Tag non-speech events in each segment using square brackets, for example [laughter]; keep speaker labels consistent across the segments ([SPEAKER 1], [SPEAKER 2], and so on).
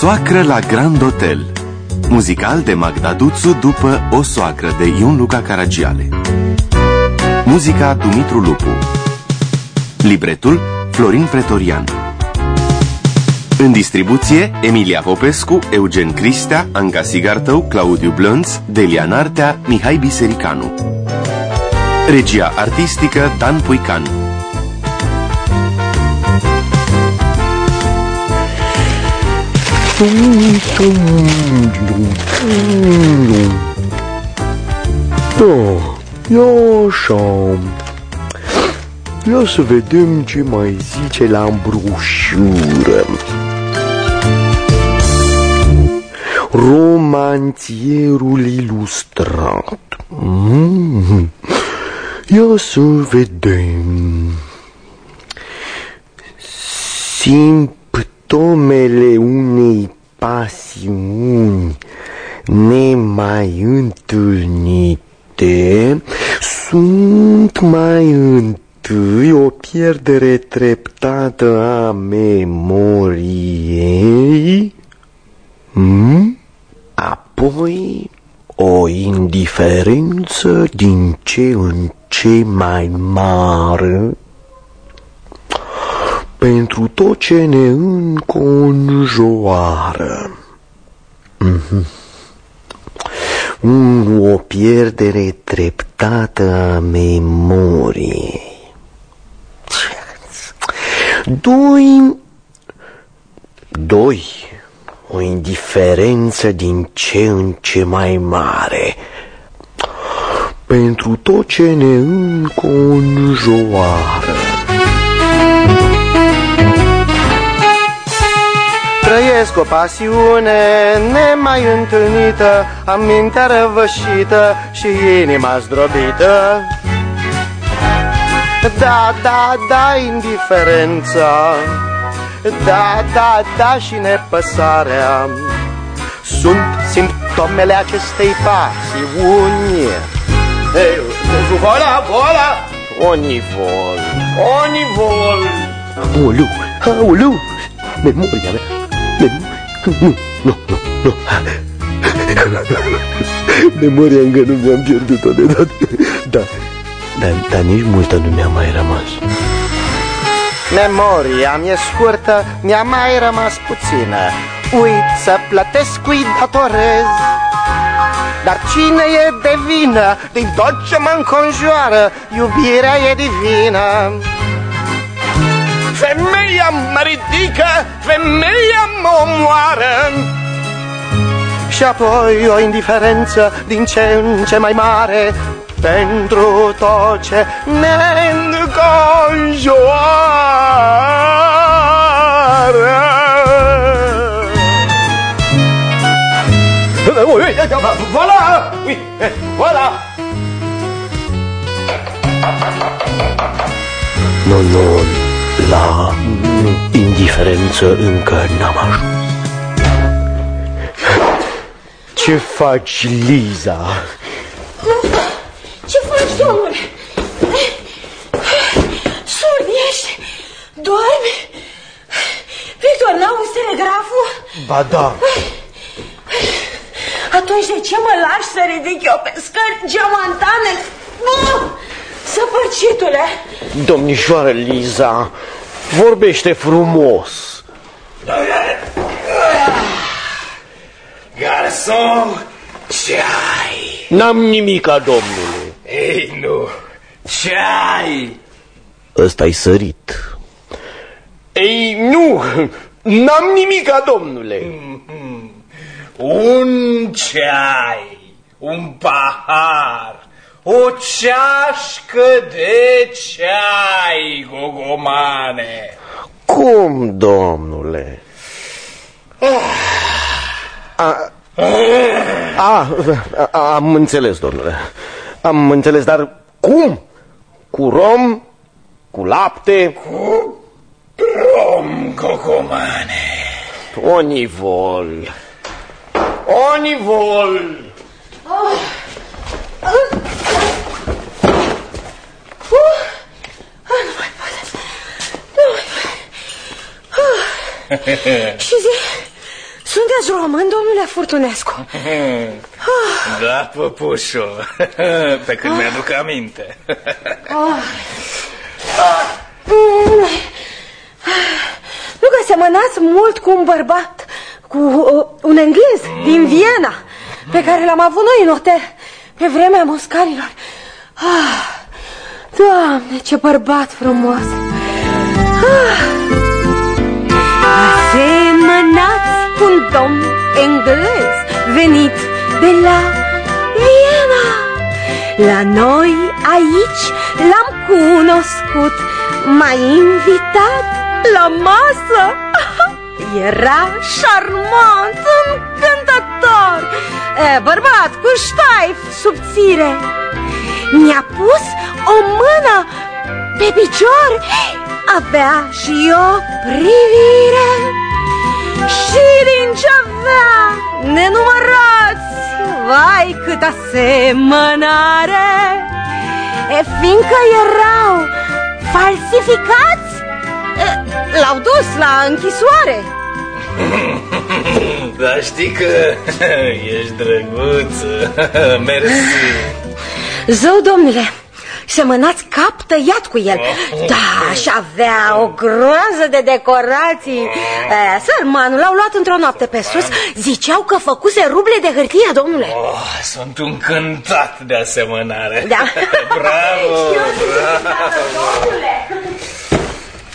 [SPEAKER 1] soacră la Grand Hotel. Muzical de Magda Duțu după O soacră de Ion Luca Caragiale. Muzica Dumitru Lupu. Libretul Florin Pretorian. În distribuție Emilia Popescu, Eugen Cristea, Anca Sigartău, Claudiu Blânț, Delia Nartea, Mihai Bisericanu. Regia artistică Dan Puican
[SPEAKER 2] Da, ia așa. Ia să vedem ce mai zice la broșură. Romanțierul ilustrat. Mm. Ia să vedem. Simptomele unei pasiuni nemai întâlnite sunt mai întâi o pierdere treptată a memoriei, mm? apoi o indiferență din ce în ce mai mare pentru tot ce ne înconjoară. Mm-hmm. O pierdere treptată a memoriei. Doi, doi, o indiferență din ce în ce mai mare pentru tot ce ne înconjoară.
[SPEAKER 3] Trăiesc o pasiune nemai întâlnită Am mintea răvășită și inima zdrobită. Da, da, da, indiferența. Da, da, da și nepăsarea. Sunt simptomele acestei pasiuni. Ei, Voila, voila!
[SPEAKER 2] Onivol,
[SPEAKER 3] Onivol!
[SPEAKER 2] Aoleu, aoleu, memoria mea, Mem nu, nu, nu, nu. Memoria încă nu mi-am pierdut-o de dat. Da, dar, dar nici multă nu mi-a mai rămas.
[SPEAKER 3] Memoria mi-e scurtă, mi-a mai rămas puțină Uit să plătesc cui datorez Dar cine e de vină din tot ce mă înconjoară Iubirea e divină Femeia mă ridică, femeia mă omoară Și apoi o indiferență din ce în mai mare Pentru tot ce ne înconjoară Voilà! Oui, voilà!
[SPEAKER 2] Nu, nu, la indiferență încă n-am ajuns. Ce faci, Liza?
[SPEAKER 4] Ce faci, domnule? Surd ești? Dormi? Victor, n-auzi telegraful?
[SPEAKER 2] Ba da,
[SPEAKER 4] Atunci de ce mă lași să ridic eu pe scări geamantane? Nu! Săpărcitule!
[SPEAKER 2] domnișoară Liza, vorbește frumos.
[SPEAKER 5] Garson, ce ai?
[SPEAKER 2] N-am nimica, domnule.
[SPEAKER 5] Ei, nu, ce ai?
[SPEAKER 2] Ăsta-i sărit. Ei, nu, n-am nimica, domnule.
[SPEAKER 5] Un ceai, un pahar, o ceașcă de ceai, gogomane.
[SPEAKER 2] Cum, domnule? A, a, a, am înțeles, domnule. Am înțeles, dar cum? Cu rom? Cu lapte?
[SPEAKER 5] Rom, gogomane.
[SPEAKER 2] Onivol. Onivol. [laughs]
[SPEAKER 4] Și zi, sunteți român, domnule Furtunescu? [laughs]
[SPEAKER 5] Da, păpușo, [laughs] pe când mi-aduc aminte.
[SPEAKER 4] Nu că semănați mult cu un bărbat, cu uh, un englez din Viena, pe care l-am avut noi în hotel, pe vremea moscarilor. Ah, Doamne, ce bărbat frumos! Ah. Asemănați cu un domn englez venit de la Viena. La noi aici l-am cunoscut, m-a invitat la masă. [laughs] Era șarmant, încântător, e, bărbat cu ștaif subțire. Mi-a pus o mână pe picior, avea și o privire și din ce avea nenumărați, vai cât asemănare. E, fiindcă erau falsificați, e, l-au dus la închisoare. [laughs]
[SPEAKER 5] Dar știi că [laughs] ești drăguță. [laughs] Mersi.
[SPEAKER 4] Zău, domnule, semănați cap tăiat cu el Da, și avea o groază de decorații e, Sărmanul l-au luat într-o noapte pe sus Ziceau că făcuse ruble de hârtie, domnule
[SPEAKER 5] Oh, sunt încântat de asemănare.
[SPEAKER 4] Da. [laughs]
[SPEAKER 5] Bravo, bravo.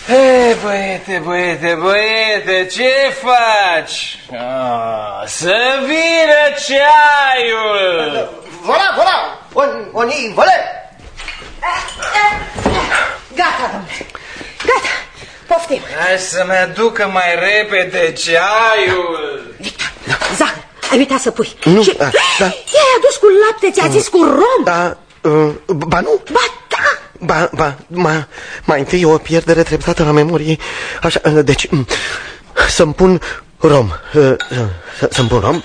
[SPEAKER 5] Hei, băiete, băiete, băiete, ce faci? Ah, să vină ceaiul!
[SPEAKER 3] Voilà, voilà! On, on y vole!
[SPEAKER 4] Gata, domnule, gata, poftim
[SPEAKER 5] Hai să-mi aducă mai repede ceaiul!
[SPEAKER 4] Victor, Zahăr, ai uitat să pui
[SPEAKER 2] Nu,
[SPEAKER 4] și...
[SPEAKER 2] da, da.
[SPEAKER 4] Ți-ai adus cu lapte, ți-a zis cu rom
[SPEAKER 2] Da, uh, ba nu?
[SPEAKER 4] Ba da,
[SPEAKER 2] Ba, ba, ma, mai întâi o pierdere treptată la memorie. Așa, uh, deci, mm, să-mi pun rom. uh, să- Să-mi pun rom.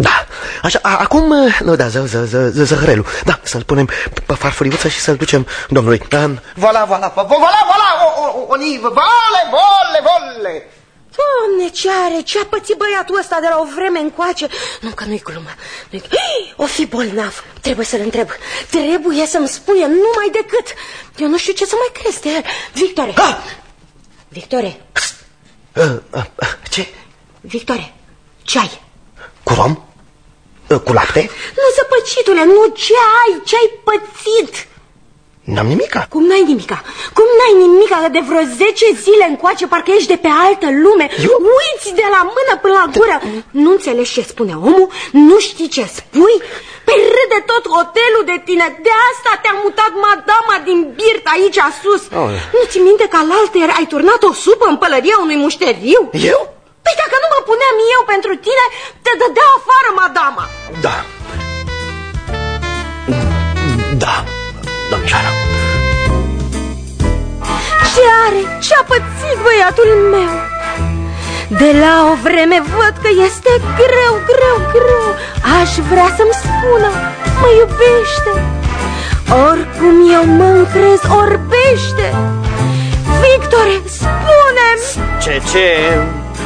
[SPEAKER 2] Da. Da, așa, a, acum, uh, nu, da, ză, ză, ză, ză, zăhrelul Da, să-l punem pe farfuriuță și să-l ducem domnului um,
[SPEAKER 3] Voilà, voilà, voilà, voilà! On, on, on y vole, vole, vole!
[SPEAKER 4] Doamne, ce are? Ce a pățit băiatul ăsta de la o vreme încoace? Nu, că nu-i glumă. Nu o fi bolnav. Trebuie să-l întreb. Trebuie să-mi spuie numai decât. Eu nu știu ce să mai crezi de el. Victore!
[SPEAKER 2] Ah!
[SPEAKER 4] Victore!
[SPEAKER 2] uh, uh, uh, Ce?
[SPEAKER 4] Victore! Ce ai?
[SPEAKER 2] Cu rom? Uh, Cu lapte?
[SPEAKER 4] Nu, zăpăcitule, nu ce ai? Ce ai pățit?
[SPEAKER 2] N-am nimica
[SPEAKER 4] Cum n-ai nimica? Cum n-ai nimica? De vreo 10 zile încoace parcă ești de pe altă lume
[SPEAKER 2] Eu?
[SPEAKER 4] Uiți de la mână până la gură Nu înțelegi ce spune omul? Nu știi ce spui? Pe râde tot hotelul de tine De asta te-a mutat madama din birt aici sus
[SPEAKER 2] Oh.
[SPEAKER 4] Nu ți minte că alaltăieri ai turnat o supă în pălăria unui mușteriu?
[SPEAKER 2] Eu?
[SPEAKER 4] Păi dacă nu mă puneam eu pentru tine Te dădea afară madama
[SPEAKER 2] Da Da, domnișoară
[SPEAKER 4] Ce are? Ce-a pățit băiatul meu? De la o vreme văd că este greu, greu, greu Aș vrea să-mi spună, mă iubește Oricum eu mă încrez, orbește Victore, spune-mi
[SPEAKER 3] Ce, ce?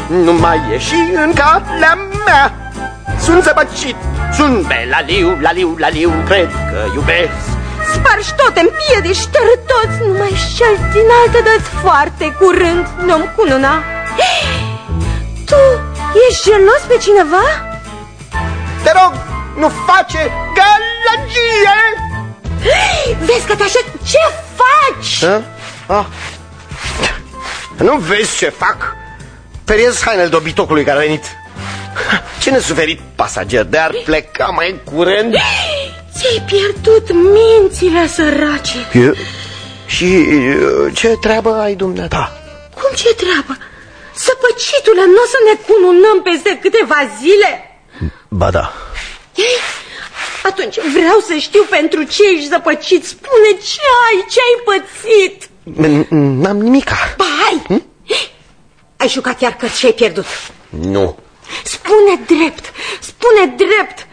[SPEAKER 3] Nu mai ieși în calea mea Sunt zăbăcit Sunt belaliu, laliu, laliu Cred că iubesc
[SPEAKER 4] Spargi tot, împiedici, tărât toți Numai cel din alte dăți foarte curând Nu-mi cununa [gasps] Tu ești gelos pe cineva?
[SPEAKER 3] Te rog, nu face gălăgie [gasps]
[SPEAKER 4] Vezi că te așa... Ce faci?
[SPEAKER 3] Da? Ah. Nu vezi ce fac? Periez hainele dobitocului care a venit Ce nesuferit pasager de ar pleca mai curând
[SPEAKER 4] Ți-ai pierdut mințile, sărace
[SPEAKER 2] Eu? Și uh, ce treabă ai dumneata?
[SPEAKER 4] Cum ce treabă? Săpăcitule, nu o să ne cununăm peste câteva zile?
[SPEAKER 2] Ba da
[SPEAKER 4] Ei, atunci vreau să știu pentru ce ești zăpăcit Spune ce ai, ce ai pățit
[SPEAKER 2] N- N-am nimica
[SPEAKER 4] Ba, ai Ai jucat iar cărți și ai pierdut
[SPEAKER 2] Nu
[SPEAKER 4] Spune drept, spune drept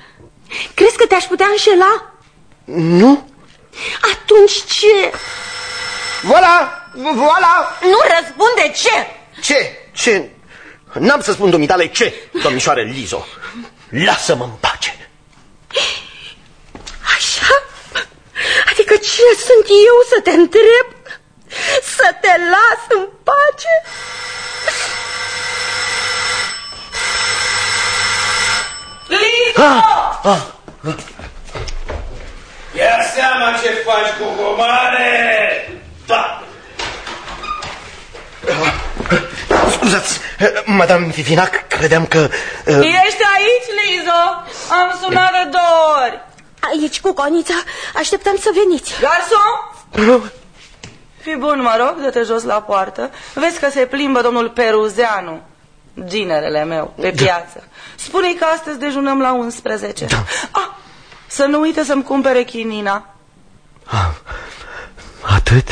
[SPEAKER 4] Crezi că te-aș putea înșela?
[SPEAKER 2] Nu?
[SPEAKER 4] Atunci ce?
[SPEAKER 3] Voilà, voilà
[SPEAKER 4] Nu răspunde ce?
[SPEAKER 3] Ce, ce
[SPEAKER 2] N-am să spun dumitale ce, domnișoară Lizo. Lasă-mă în pace.
[SPEAKER 4] Așa? Adică cine sunt eu să te întreb? Să te las în pace?
[SPEAKER 5] Lizo! Ah, ah, ah. Ia seama ce faci cu gomare! Da!
[SPEAKER 2] Scuzați, madame Fifinac, credeam că...
[SPEAKER 6] Uh... Ești aici, Lizo? Am sunat de două ori.
[SPEAKER 4] Aici, cu conița. Așteptam să veniți.
[SPEAKER 6] Garson? Fi bun, mă rog, dă-te jos la poartă. Vezi că se plimbă domnul Peruzeanu, ginerele meu, pe da. piață. Spune-i că astăzi dejunăm la 11. Da. Ah, să nu uite să-mi cumpere chinina.
[SPEAKER 2] Ah, atât?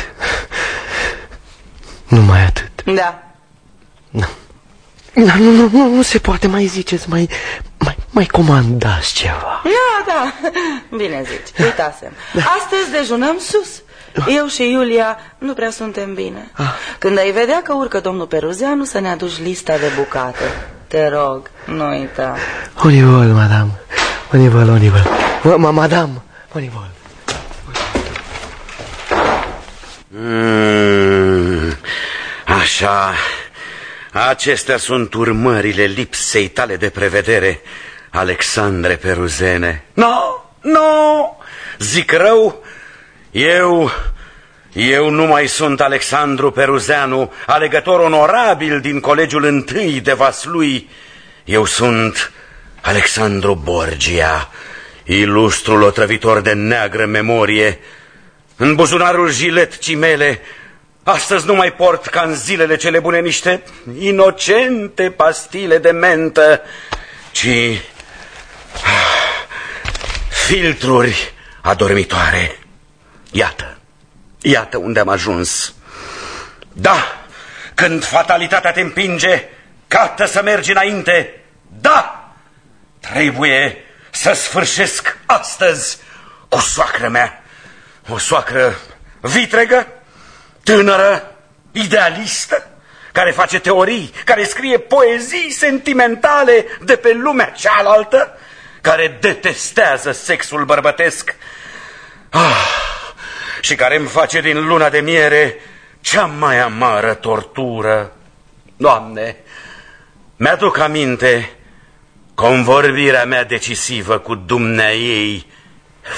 [SPEAKER 2] Numai atât?
[SPEAKER 6] Da.
[SPEAKER 2] Da. Da, nu, nu, nu, nu se poate, mai ziceți, mai, mai, mai comandați ceva.
[SPEAKER 6] Da, da, bine zici, uitasem. Da. Astăzi dejunăm sus. Eu și Iulia nu prea suntem bine. Ah. Când ai vedea că urcă domnul Peruzeanu să ne aduci lista de bucate. Te rog, nu uita.
[SPEAKER 2] Univol, madame. Univol, univol. Ma, madame, univol.
[SPEAKER 7] Mm, așa, acestea sunt urmările lipsei tale de prevedere, Alexandre Peruzene. Nu, no, nu, no, zic rău, eu, eu nu mai sunt Alexandru Peruzeanu, alegător onorabil din colegiul întâi de Vaslui. Eu sunt Alexandru Borgia, ilustrul otrăvitor de neagră memorie. În buzunarul jilet cimele, astăzi nu mai port ca în zilele cele bune niște inocente pastile de mentă, ci ah, filtruri adormitoare. Iată, iată unde am ajuns. Da, când fatalitatea te împinge, cată să mergi înainte. Da, trebuie să sfârșesc astăzi cu soacră mea. O soacră vitregă, tânără, idealistă, care face teorii, care scrie poezii sentimentale de pe lumea cealaltă, care detestează sexul bărbătesc. Ah, și care îmi face din luna de miere cea mai amară tortură. Doamne, mi-aduc aminte convorbirea mea decisivă cu dumnea ei,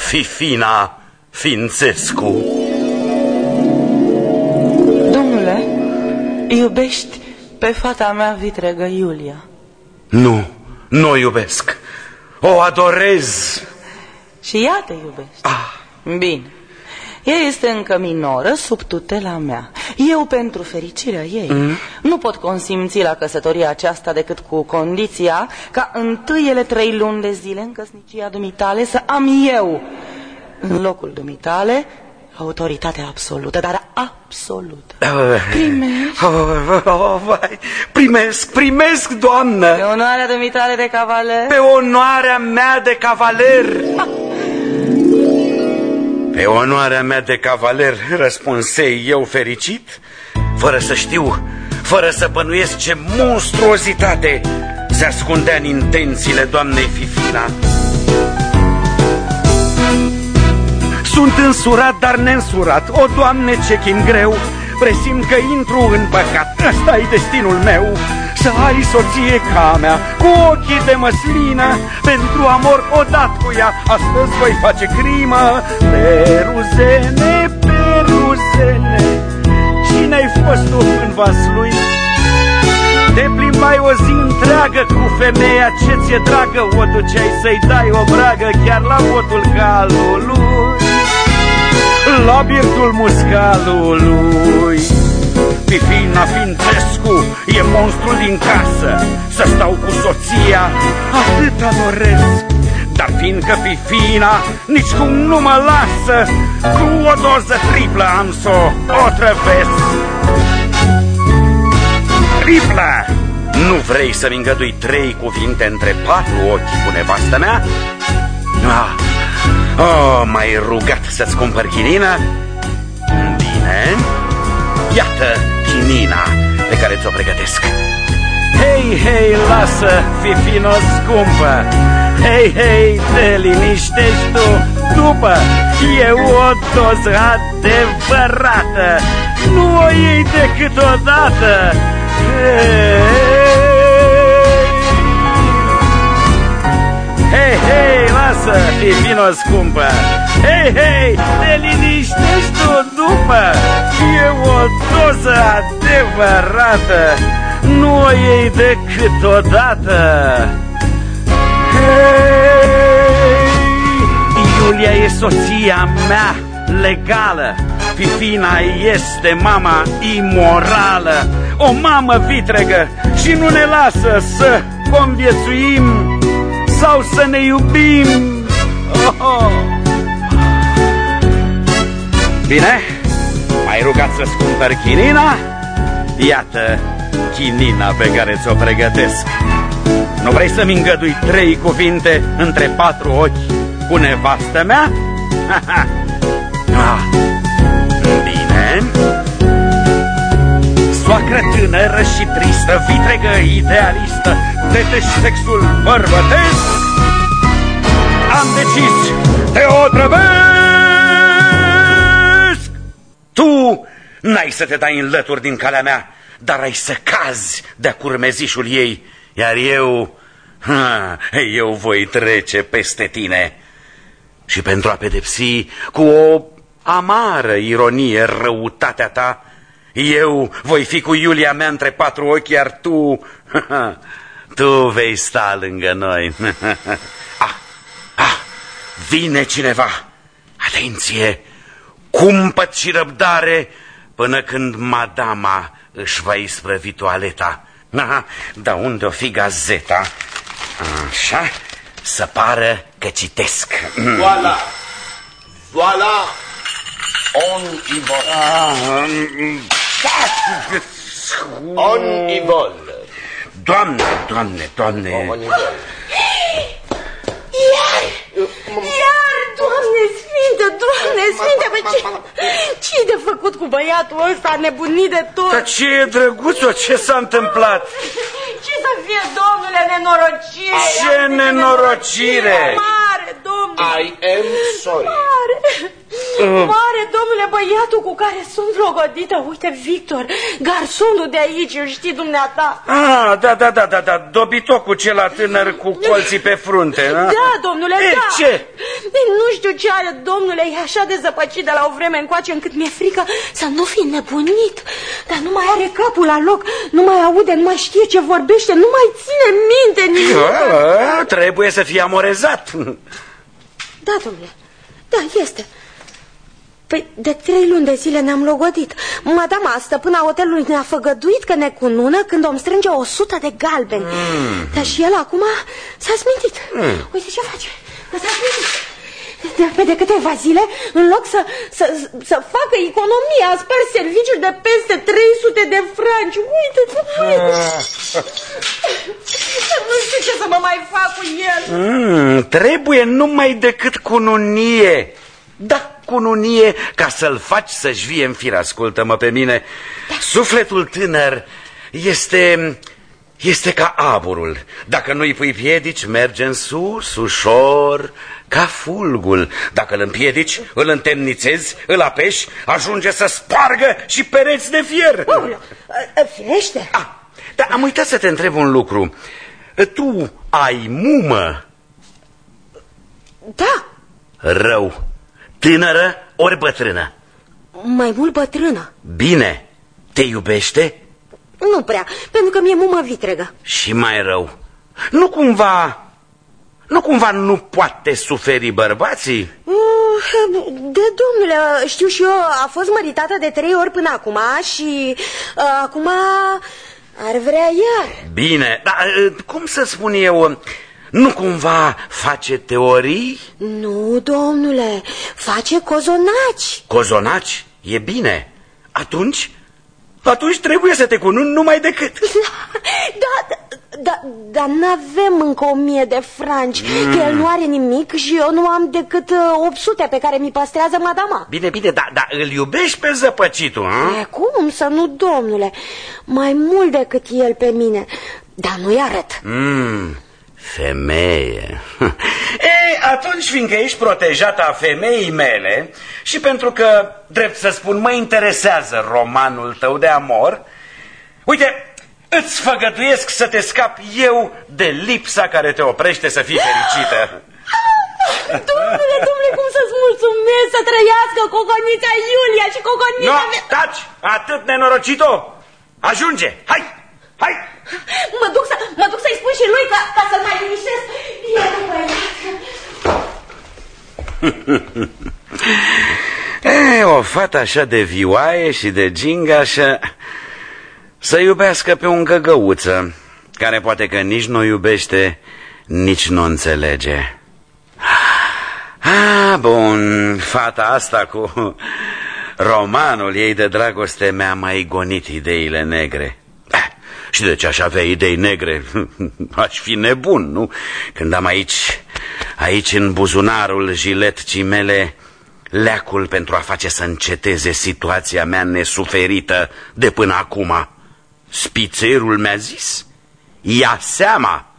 [SPEAKER 7] Fifina Fințescu.
[SPEAKER 6] Domnule, iubești pe fata mea vitregă Iulia?
[SPEAKER 7] Nu, nu o iubesc. O adorez.
[SPEAKER 6] Și ea te iubește. Ah. Bine. Ea este încă minoră sub tutela mea. Eu, pentru fericirea ei, mm. nu pot consimți la căsătoria aceasta decât cu condiția ca întâiele trei luni de zile în căsnicia dumitale să am eu, în locul dumitale, autoritatea absolută, dar absolută. Primești?
[SPEAKER 7] Oh, oh, vai. Primesc, primesc, doamnă!
[SPEAKER 6] Pe onoarea dumitale de cavaler?
[SPEAKER 7] Pe onoarea mea de cavaler! [laughs] Ha. Pe onoarea mea de cavaler răspunsei eu fericit, fără să știu, fără să bănuiesc ce monstruozitate se ascundea în intențiile doamnei Fifina. Sunt însurat, dar neînsurat, o doamne ce chin greu, presimt că intru în păcat, ăsta e destinul meu să ai soție ca mea, cu ochii de măslină, pentru amor odat cu ea, astăzi voi face crimă. Peruzene, peruzene, cine-ai fost tu în vas lui? Te plimbai o zi întreagă cu femeia ce ți-e dragă, o duceai să-i dai o bragă chiar la botul calului, la birtul muscalului. Fifina Fintescu e monstrul din casă Să stau cu soția, atât doresc Dar fiindcă Fifina nici cum nu mă lasă Cu o doză triplă am să o trăvesc Triplă! Nu vrei să-mi îngădui trei cuvinte între patru ochi cu nevastă mea? Ah, oh, mai rugat să-ți cumpăr chinină? Bine, iată Nina pe care ți-o pregătesc. Hei, hei, lasă, fifino scumpă. Hei, hei, te liniștești tu. După E o doză adevărată. Nu o iei decât odată. Hei Hei, hei, lasă, Fifino scumpă Hei, hei, te liniștești tu după E o doză adevărată. Nu o iei decât odată. Hei, Iulia e soția mea legală. Fifina este mama imorală. O mamă vitregă și nu ne lasă să conviețuim sau să ne iubim. Oh, oh. Bine, mai rugat să-ți cumpăr chinina? Iată chinina pe care ți-o pregătesc. Nu vrei să-mi îngădui trei cuvinte între patru ochi cu nevastă mea? [laughs] ah, bine. Soacră tânără și tristă, vitregă idealistă, detești sexul bărbătesc, am decis, te otrăvesc! N-ai să te dai în lături din calea mea, dar ai să cazi de-a curmezișul ei, iar eu, ha, eu voi trece peste tine. Și pentru a pedepsi cu o amară ironie răutatea ta, eu voi fi cu Iulia mea între patru ochi, iar tu, tu vei sta lângă noi. [laughs] ah, ah, vine cineva. Atenție, cumpăt și răbdare până când madama își va isprăvi toaleta. Aha, dar unde o fi gazeta? Așa, să pară că citesc.
[SPEAKER 3] Voilà! Voilà! On y va.
[SPEAKER 7] Ah,
[SPEAKER 3] On y vol.
[SPEAKER 7] Doamne, doamne, doamne.
[SPEAKER 3] On y vol.
[SPEAKER 8] Iar! Iar, Doamne Sfinte, Doamne Sfinte, bă, ce, ce de făcut cu băiatul ăsta nebunit de tot?
[SPEAKER 7] Dar ce e, drăguțo, ce s-a întâmplat?
[SPEAKER 8] Ce să fie, domnule, nenorocire?
[SPEAKER 7] Ce nenorocire?
[SPEAKER 8] Mare, domnule!
[SPEAKER 3] I am sorry.
[SPEAKER 8] Mare! Mare, domnule, băiatul cu care sunt logodită, uite, Victor, garsonul de aici, îl știi dumneata.
[SPEAKER 7] Ah, da, da, da, da, da, dobitocul cel tânăr cu colții pe frunte, da?
[SPEAKER 8] Da, domnule,
[SPEAKER 7] E,
[SPEAKER 8] da.
[SPEAKER 7] Ce?
[SPEAKER 8] Ei, nu știu ce are, domnule, e așa de zăpăcit de la o vreme încoace încât mi-e frică să nu fi nebunit. Dar nu mai are capul la loc, nu mai aude, nu mai știe ce vorbește, nu mai ține minte nimic.
[SPEAKER 7] Da, trebuie să fie amorezat.
[SPEAKER 8] Da, domnule, da, este. Păi de trei luni de zile ne-am logodit. Madama, stăpâna hotelului ne-a făgăduit că ne cunună când om strânge o sută de galbeni. Mm. Dar și el acum s-a smintit. Mm. Uite ce face, s-a smintit. De, pe de câteva zile, în loc să, să, să facă economie, a spart serviciul de peste 300 de franci. Uite, uite. nu știu ce să mă mai fac cu el.
[SPEAKER 7] Mm, trebuie numai decât cununie. Da, cununie, ca să-l faci să-și vie în fir. Ascultă-mă pe mine. Sufletul tânăr este... Este ca aburul. Dacă nu-i pui piedici, merge în sus, ușor, ca fulgul. Dacă îl împiedici, îl întemnițezi, îl apeși, ajunge să spargă și pereți de fier.
[SPEAKER 8] Aoleu, firește.
[SPEAKER 7] Ah, dar am uitat să te întreb un lucru. Tu ai mumă
[SPEAKER 8] Da,
[SPEAKER 7] rău, tânără ori bătrână?
[SPEAKER 8] mai mult bătrână.
[SPEAKER 7] Bine, te iubește
[SPEAKER 8] Nu prea, pentru că mi-e mumă vitregă.
[SPEAKER 7] și mai rău. Nu cumva, nu cumva nu poate suferi bărbații?
[SPEAKER 8] Uh, De domnule, știu și eu, a fost măritată de trei ori până acum și uh, acum ar vrea iar.
[SPEAKER 7] Bine, dar uh, cum să spun eu, nu cumva face teorii?
[SPEAKER 8] Nu, domnule, face cozonaci.
[SPEAKER 7] Cozonaci? E bine. Atunci, atunci trebuie să te cununi numai decât.
[SPEAKER 8] Da, da, da, dar n-avem încă o mie de franci, mm. că el nu are nimic și eu nu am decât uh, 800 pe care mi păstrează madama.
[SPEAKER 7] Bine, bine, dar da, îl iubești pe zăpăcitul, a?
[SPEAKER 8] E, cum să nu, domnule? Mai mult decât el pe mine.
[SPEAKER 4] Dar nu-i arăt.
[SPEAKER 7] Mm, femeie. [laughs] Ei, atunci, fiindcă ești protejată a femeii mele și pentru că, drept să spun, mă interesează romanul tău de amor, uite, îți făgăduiesc să te scap eu de lipsa care te oprește să fii fericită. [laughs]
[SPEAKER 4] Domnule, domnule, cum să-ți mulțumesc să trăiască coconița Iulia și coconița
[SPEAKER 7] No,
[SPEAKER 4] mea...
[SPEAKER 7] taci! Atât nenorocito! Ajunge! Hai! Hai!
[SPEAKER 4] Mă duc, să, mă duc să-i spun și lui ca, ca să-l mai liniștesc. E [laughs]
[SPEAKER 7] E, o fată așa de vioaie și de gingașă să iubească pe un găgăuță care poate că nici nu iubește, nici nu înțelege. Ah, bun, fata asta cu romanul ei de dragoste mi-a mai gonit ideile negre. Ah, și de ce aș avea idei negre? [laughs] Aș fi nebun, nu? Când am aici, aici în buzunarul jiletcii mele, leacul pentru a face să înceteze situația mea nesuferită de până acum. Spițerul mi-a zis, ia seama.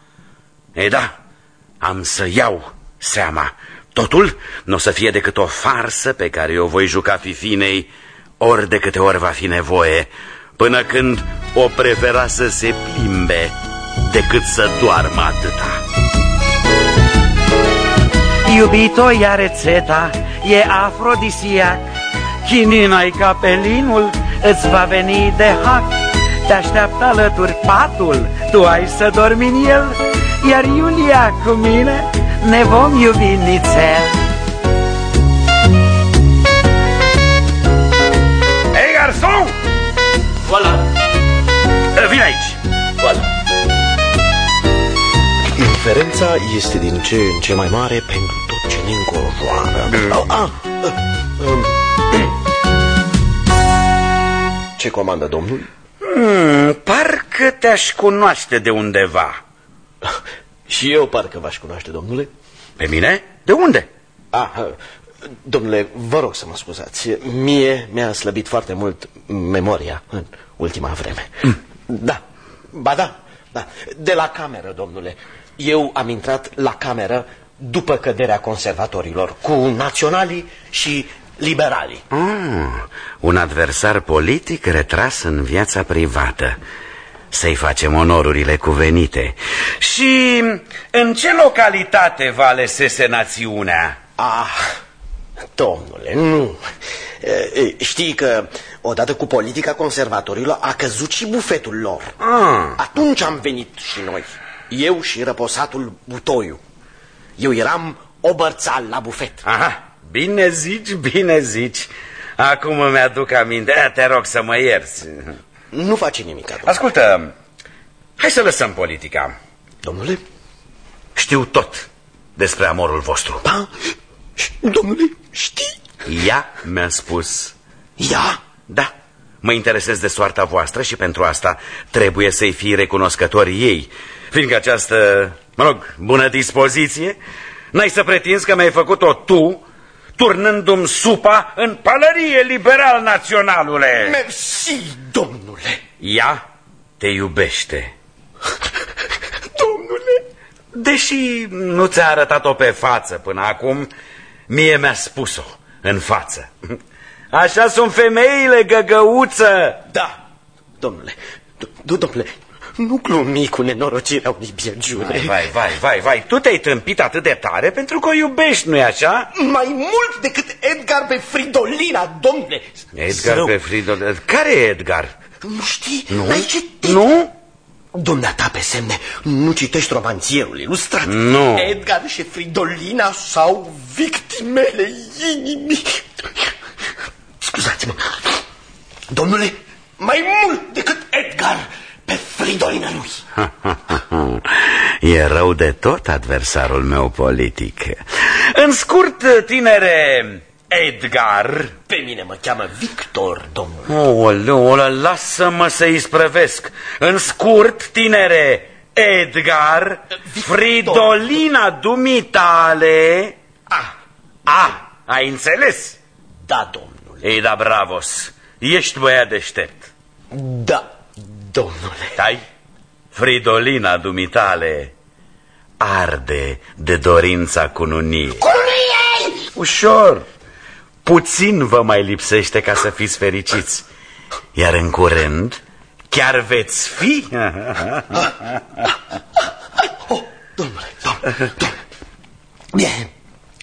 [SPEAKER 7] E da, am să iau seama. Totul nu o să fie decât o farsă pe care o voi juca fifinei ori de câte ori va fi nevoie, până când o prefera să se plimbe decât să doarmă atâta. Iubito, ia rețeta, e afrodisiac, chinina-i capelinul, îți va veni de hac, te așteaptă alături patul, tu ai să dormi în el, iar Iulia cu mine ne vom iubi nițel. Vine aici!
[SPEAKER 8] voilà.
[SPEAKER 2] Indiferența este din ce în ce mai mare pentru tot ce ne înconjoară. Oh, ah, ah, um, Ce comandă domnul?
[SPEAKER 7] Hmm, parcă te-aș cunoaște de undeva. [laughs]
[SPEAKER 2] Și eu parcă v-aș cunoaște, domnule.
[SPEAKER 7] Pe mine? De unde?
[SPEAKER 2] Ah, domnule, vă rog să mă scuzați. Mie mi-a slăbit foarte mult memoria în ultima vreme. Da, ba da, da. De la cameră, domnule. Eu am intrat la cameră după căderea conservatorilor, cu naționalii și liberalii.
[SPEAKER 7] Ah, un adversar politic retras în viața privată. Să-i facem onorurile cuvenite. Și în ce localitate vă alesese națiunea?
[SPEAKER 2] Ah, domnule, nu. E, e, Știi că odată cu politica conservatorilor a căzut și bufetul lor.
[SPEAKER 7] Ah.
[SPEAKER 2] Atunci am venit și noi. Eu și răposatul Butoiu. Eu eram obărțal la bufet.
[SPEAKER 7] Aha, bine zici, bine zici. Acum îmi aduc aminte. Te rog să mă ierți.
[SPEAKER 2] Nu face nimic, domnule.
[SPEAKER 7] Ascultă, hai să lăsăm politica.
[SPEAKER 2] Domnule?
[SPEAKER 7] Știu tot despre amorul vostru.
[SPEAKER 2] Pa, domnule, știi?
[SPEAKER 7] Ea mi-a spus.
[SPEAKER 2] Ea?
[SPEAKER 7] Da, mă interesez de soarta voastră și pentru asta trebuie să-i fii recunoscători ei. Fiindcă această, mă rog, bună dispoziție, n-ai să pretinzi că mi-ai făcut-o tu, turnându-mi supa în pălărie liberal-naționalule.
[SPEAKER 2] Mersi, domnule.
[SPEAKER 7] Ea te iubește. [laughs]
[SPEAKER 2] Domnule.
[SPEAKER 7] Deși nu ți-a arătat-o pe față până acum, mie mi-a spus-o în față. Așa sunt femeile, găgăuță!
[SPEAKER 2] Da, domnule. Du, domnule, nu glumi cu nenorocirea unui biergiune.
[SPEAKER 7] Vai, vai, vai, vai, vai, tu te-ai tâmpit atât de tare pentru că o iubești, nu-i așa?
[SPEAKER 2] Mai mult decât Edgar pe Fridolina, domnule.
[SPEAKER 7] Edgar
[SPEAKER 2] Zău.
[SPEAKER 7] pe Fridolin. Care e Edgar?
[SPEAKER 2] Nu știi?
[SPEAKER 7] Nu?
[SPEAKER 2] N-ai citit?
[SPEAKER 7] Nu?
[SPEAKER 2] Dumneata pe semne, nu citești romanțierul ilustrat?
[SPEAKER 7] Nu.
[SPEAKER 2] Edgar și Fridolina sau victimele inimii. Scuzați-mă. Domnule, mai mult decât Edgar pe Fridolina lui. [laughs]
[SPEAKER 7] E rău de tot adversarul meu politic. În scurt, tinere Edgar...
[SPEAKER 2] Pe mine mă cheamă Victor, domnule.
[SPEAKER 7] Oleu, lasă-mă să isprăvesc. În scurt, tinere Edgar, Fridolina dumitale...
[SPEAKER 2] Ah,
[SPEAKER 7] A, ai înțeles?
[SPEAKER 2] da, domnule.
[SPEAKER 7] Ei da, bravos, ești băiat deștept.
[SPEAKER 2] Da, domnule.
[SPEAKER 7] Tai? Fridolina dumitale arde de dorința cununiei.
[SPEAKER 8] Cununiei!
[SPEAKER 7] Ușor, puțin vă mai lipsește ca să fiți fericiți. Iar în curând, chiar veți fi...
[SPEAKER 2] Oh, domnule, domnule, domnule. Mie,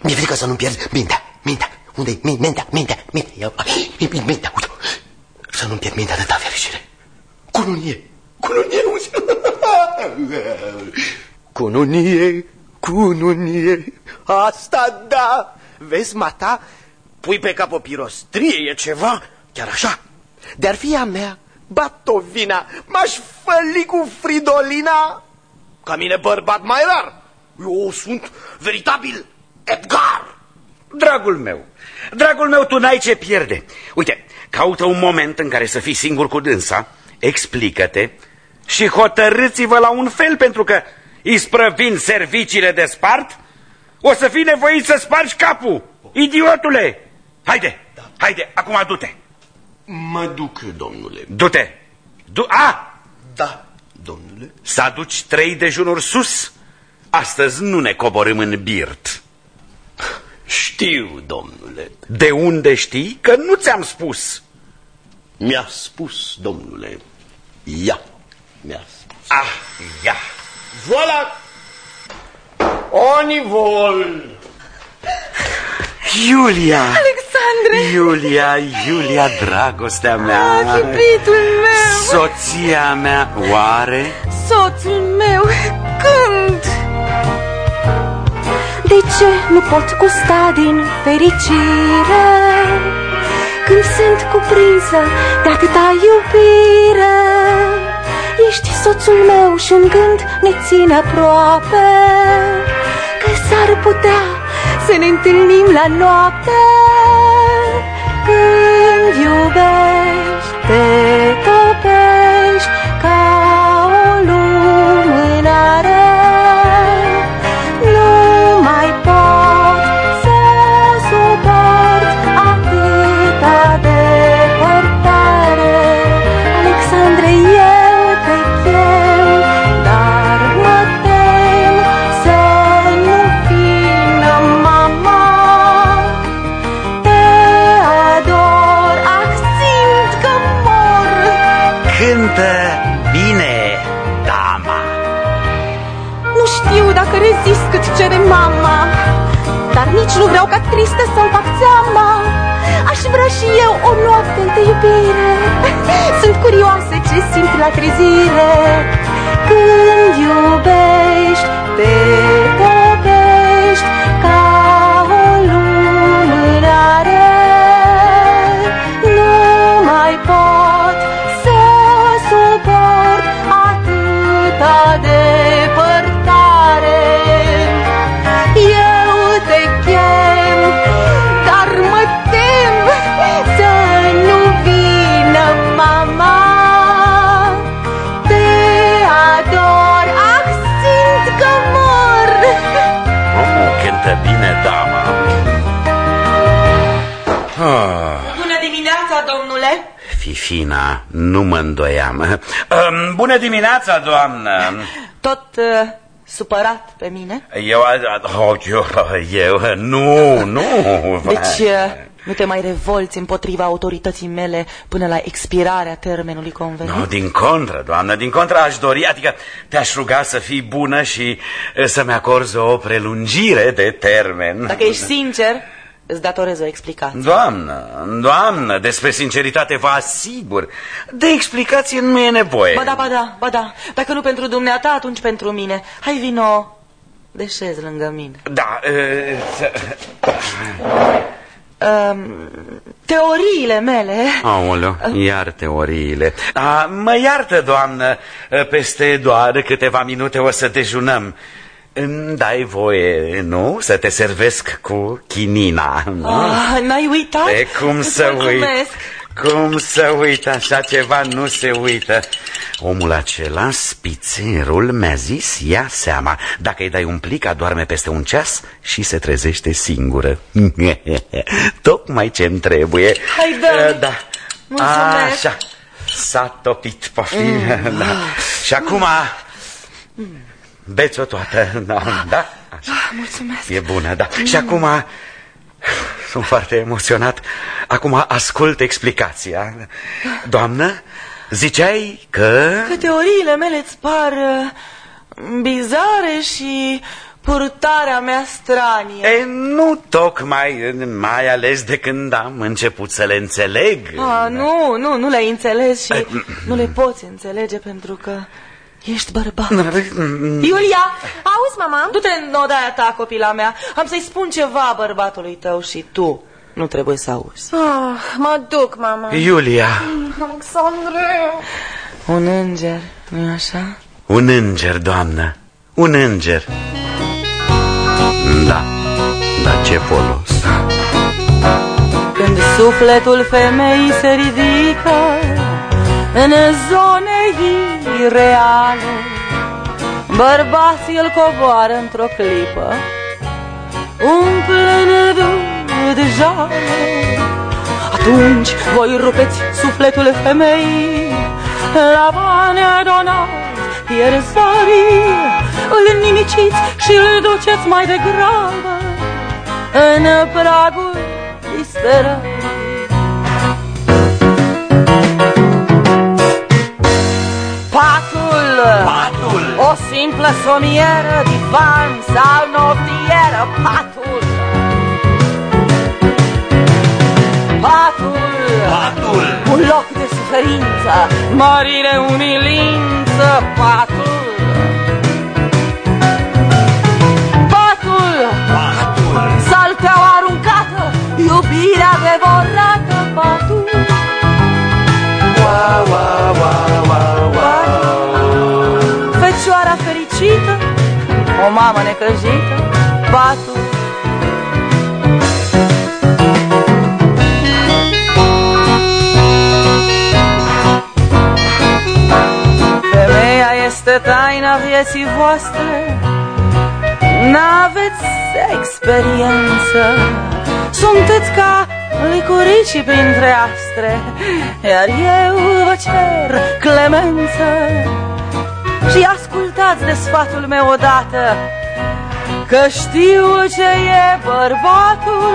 [SPEAKER 2] mi-e frică să nu pierd mintea, mintea. Unde-i mintea, mintea, mintea, eu, mintea, uite. Să nu pierd mintea de ta fericire. Cununie, cununie, uzi. Cununie, cununie, asta da. Vezi, mata, pui pe cap o pirostrie, e ceva, chiar așa. De-ar fi a mea, Batovina, m-aș făli cu Fridolina. Ca mine bărbat mai rar. Eu sunt veritabil Edgar.
[SPEAKER 7] Dragul meu, dragul meu, tu n-ai ce pierde. Uite, caută un moment în care să fii singur cu dânsa, explică-te și hotărâți-vă la un fel, pentru că isprăvind serviciile de spart, o să fii nevoit să spargi capul. Idiotule! Haide, haide, acum du-te.
[SPEAKER 2] Mă duc, domnule.
[SPEAKER 7] Du-te. Du A!
[SPEAKER 2] Da, domnule.
[SPEAKER 7] Să aduci trei dejunuri sus? Astăzi nu ne coborâm în birt.
[SPEAKER 2] Știu, domnule.
[SPEAKER 7] De unde știi? Că nu ți-am spus.
[SPEAKER 2] Mi-a spus, domnule. Ia, mi-a spus.
[SPEAKER 7] Ah, ia.
[SPEAKER 2] Voilà! Onivol!
[SPEAKER 7] Iulia!
[SPEAKER 4] Alexandre!
[SPEAKER 7] Iulia, Iulia, dragostea mea!
[SPEAKER 4] Ah, iubitul meu!
[SPEAKER 7] Soția mea, oare?
[SPEAKER 4] Soțul meu, când? De ce nu pot gusta din fericire? Când sunt cuprinsă de atâta iubire Ești soțul meu și un gând ne ține aproape. Că s-ar putea să ne întâlnim la noapte Când iubești, te ca tristă să-mi fac seama. Aș vrea și eu o noapte de iubire. Sunt curioasă ce simt la trezire. Când iubești, te
[SPEAKER 7] Fifina, nu mă îndoiam. [laughs] Um, Bună dimineața, doamnă!
[SPEAKER 6] Tot uh, supărat pe mine?
[SPEAKER 7] Eu, oh, eu, eu, nu, nu.
[SPEAKER 6] Deci uh, nu te mai revolți împotriva autorității mele până la expirarea termenului convenit?
[SPEAKER 7] Nu, din contră, doamnă, din contră aș dori, adică te-aș ruga să fii bună și eh, să-mi acorzi o prelungire de termen.
[SPEAKER 6] Dacă ești sincer, îți datorez o explicație.
[SPEAKER 7] Doamnă, doamnă, despre sinceritate vă asigur, de explicație nu e nevoie.
[SPEAKER 6] Ba da, ba da, ba da. Dacă nu pentru dumneata, atunci pentru mine. Hai vino, deșez lângă mine.
[SPEAKER 7] Da, eh, să-
[SPEAKER 6] Um, teoriile mele...
[SPEAKER 7] Aoleu, iar teoriile. A, mă iartă, doamnă, peste doar câteva minute o să dejunăm. Îmi dai voie, nu, să te servesc cu chinina. nu?
[SPEAKER 6] Ah, N-ai uitat?
[SPEAKER 7] E cum
[SPEAKER 6] Îți
[SPEAKER 7] să uit?
[SPEAKER 6] mulțumesc.
[SPEAKER 7] Cum să uit? Așa ceva nu se uită. Omul acela, spițerul, mi-a zis, ia seama, dacă îi dai un plic, adorme peste un ceas și se trezește singură. [laughs] Tocmai ce-mi trebuie.
[SPEAKER 6] Hai, dă-mi.
[SPEAKER 7] Da.
[SPEAKER 6] Mulțumesc.
[SPEAKER 7] Așa. S-a topit, poftim. [laughs] Da. Și acum... Beți-o toată, [laughs] da? da? Așa.
[SPEAKER 6] Ah, mulțumesc.
[SPEAKER 7] E bună, da. Și acum... [sighs] Sunt foarte emoționat. Acum ascult explicația. Doamnă, ziceai că...
[SPEAKER 6] Că teoriile mele îți par uh, bizare și purtarea mea stranie.
[SPEAKER 7] E, nu tocmai, mai ales de când am început să le înțeleg.
[SPEAKER 6] Ah, nu, nu, nu le înțeles și nu le poți înțelege pentru că ești bărbat. Iulia,
[SPEAKER 4] Auzi, mama?
[SPEAKER 6] du-te în odaia ta, copila mea. Am să-i spun ceva bărbatului tău și tu nu trebuie să auzi.
[SPEAKER 4] Oh, mă duc, mama.
[SPEAKER 7] Iulia,
[SPEAKER 4] Alexandre!
[SPEAKER 6] Un înger, nu așa?
[SPEAKER 7] un înger, doamnă, un înger. Da, dar ce folos?
[SPEAKER 6] Când sufletul femeii se ridică în zone ireale, bărbații îl coboară într-o clipă, umplându de jale. Atunci voi rupeți sufletul femeii, la bani adonați, ierzarii, îl nimiciți și îl duceți mai degrabă în pragul disperării. Patul,
[SPEAKER 7] Patul!
[SPEAKER 6] o simplă somieră, divan sau noptieră, patul. Patul,
[SPEAKER 7] Patul!
[SPEAKER 6] un loc de suferință, mărire, umilință, patul. Patul,
[SPEAKER 7] Patul!
[SPEAKER 6] salteaua aruncată, iubirea devorată, patul. Fecioara o mamă necăjită, patul. Femeia este taina vieții voastre, N-aveți experiență. Sunteți ca licuricii printre astre. Iar eu vă cer clemență. Și ascultați de sfatul meu odată Că știu ce e bărbatul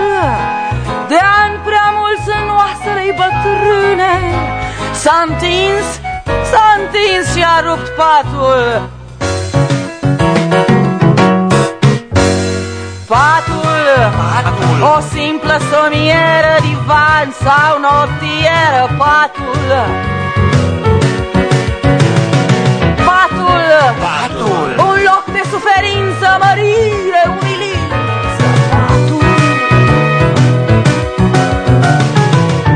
[SPEAKER 6] De ani prea mulți în oasele bătrâne S-a întins, s-a întins și a rupt patul Patul,
[SPEAKER 7] Patul!
[SPEAKER 6] o simplă somieră, divan sau noptieră, patul. Patul,
[SPEAKER 7] Patul!
[SPEAKER 6] un loc de suferință, mărire, umilință, patul.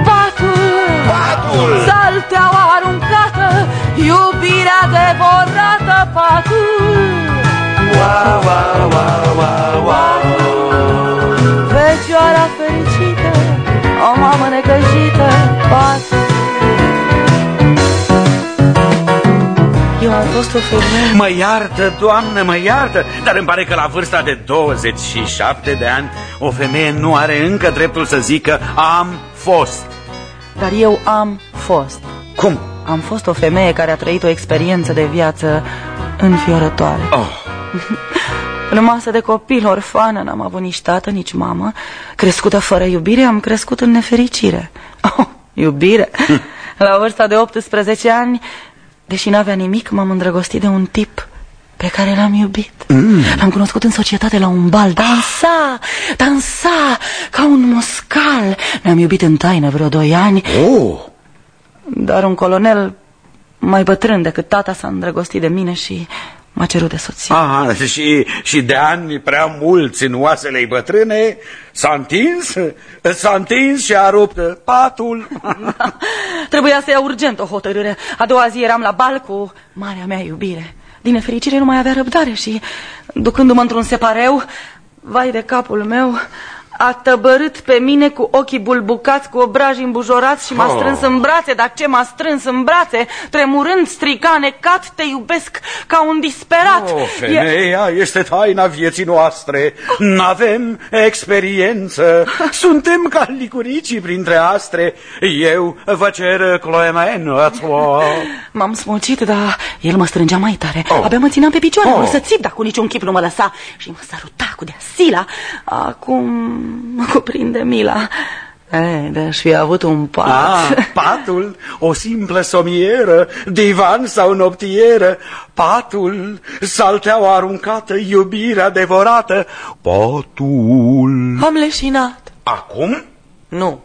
[SPEAKER 6] Patul,
[SPEAKER 7] Patul!
[SPEAKER 6] salteaua aruncată, iubirea devorată, patul. Fecioara fericită, o mamă necăjită, patul. Eu am fost o femeie
[SPEAKER 7] Mă iartă, doamnă, mă iartă, dar îmi pare că la vârsta de 27 de ani o femeie nu are încă dreptul să zică am fost.
[SPEAKER 6] Dar eu am fost.
[SPEAKER 7] Cum?
[SPEAKER 6] Am fost o femeie care a trăit o experiență de viață înfiorătoare.
[SPEAKER 7] Oh, [laughs]
[SPEAKER 6] Rămasă de copil, orfană, n-am avut nici tată, nici mamă. Crescută fără iubire, am crescut în nefericire. [laughs] Oh, Iubire? La vârsta de 18 ani, deși n-avea nimic, m-am îndrăgostit de un tip pe care l-am iubit. Mm. L-am cunoscut în societate la un bal. Dansa, dansa! Ca un moscal! Ne-am iubit în taină vreo doi ani.
[SPEAKER 7] Oh.
[SPEAKER 6] Dar un colonel mai bătrân decât tata s-a îndrăgostit de mine și m-a cerut de soție.
[SPEAKER 7] Ah, și, și de ani prea mulți în oasele bătrâne s-a întins, s-a întins și a rupt patul. [laughs]
[SPEAKER 6] Trebuia să iau urgent o hotărâre. A doua zi eram la bal cu marea mea iubire. Din nefericire nu mai avea răbdare și, ducându-mă într-un separeu, vai de capul meu, A tăbărât pe mine cu ochii bulbucați, cu obraji îmbujorați și m-a
[SPEAKER 7] Oh.
[SPEAKER 6] strâns în brațe, dar ce m-a strâns în brațe? Tremurând, strica, necat, te iubesc ca un disperat.
[SPEAKER 7] O,
[SPEAKER 6] E-
[SPEAKER 7] femeia este taina vieții noastre. N-avem experiență. Suntem ca licuricii printre astre. Eu vă cer cloemen a toi.
[SPEAKER 6] M-am smucit, dar el mă strângea mai tare.
[SPEAKER 7] Oh.
[SPEAKER 6] Abia mă țineam pe picioare,
[SPEAKER 7] Oh.
[SPEAKER 6] oh. să țip, dar cu niciun chip nu mă lăsa. Și mă săruta cu deasila. Acum mă cuprinde mila. E, de-aș fi avut un pat.
[SPEAKER 7] Ah, [laughs] patul, o simplă somieră, divan sau noptieră, patul, salteaua aruncată, iubirea devorată, patul.
[SPEAKER 6] Am leșinat.
[SPEAKER 8] Acum?
[SPEAKER 6] Nu.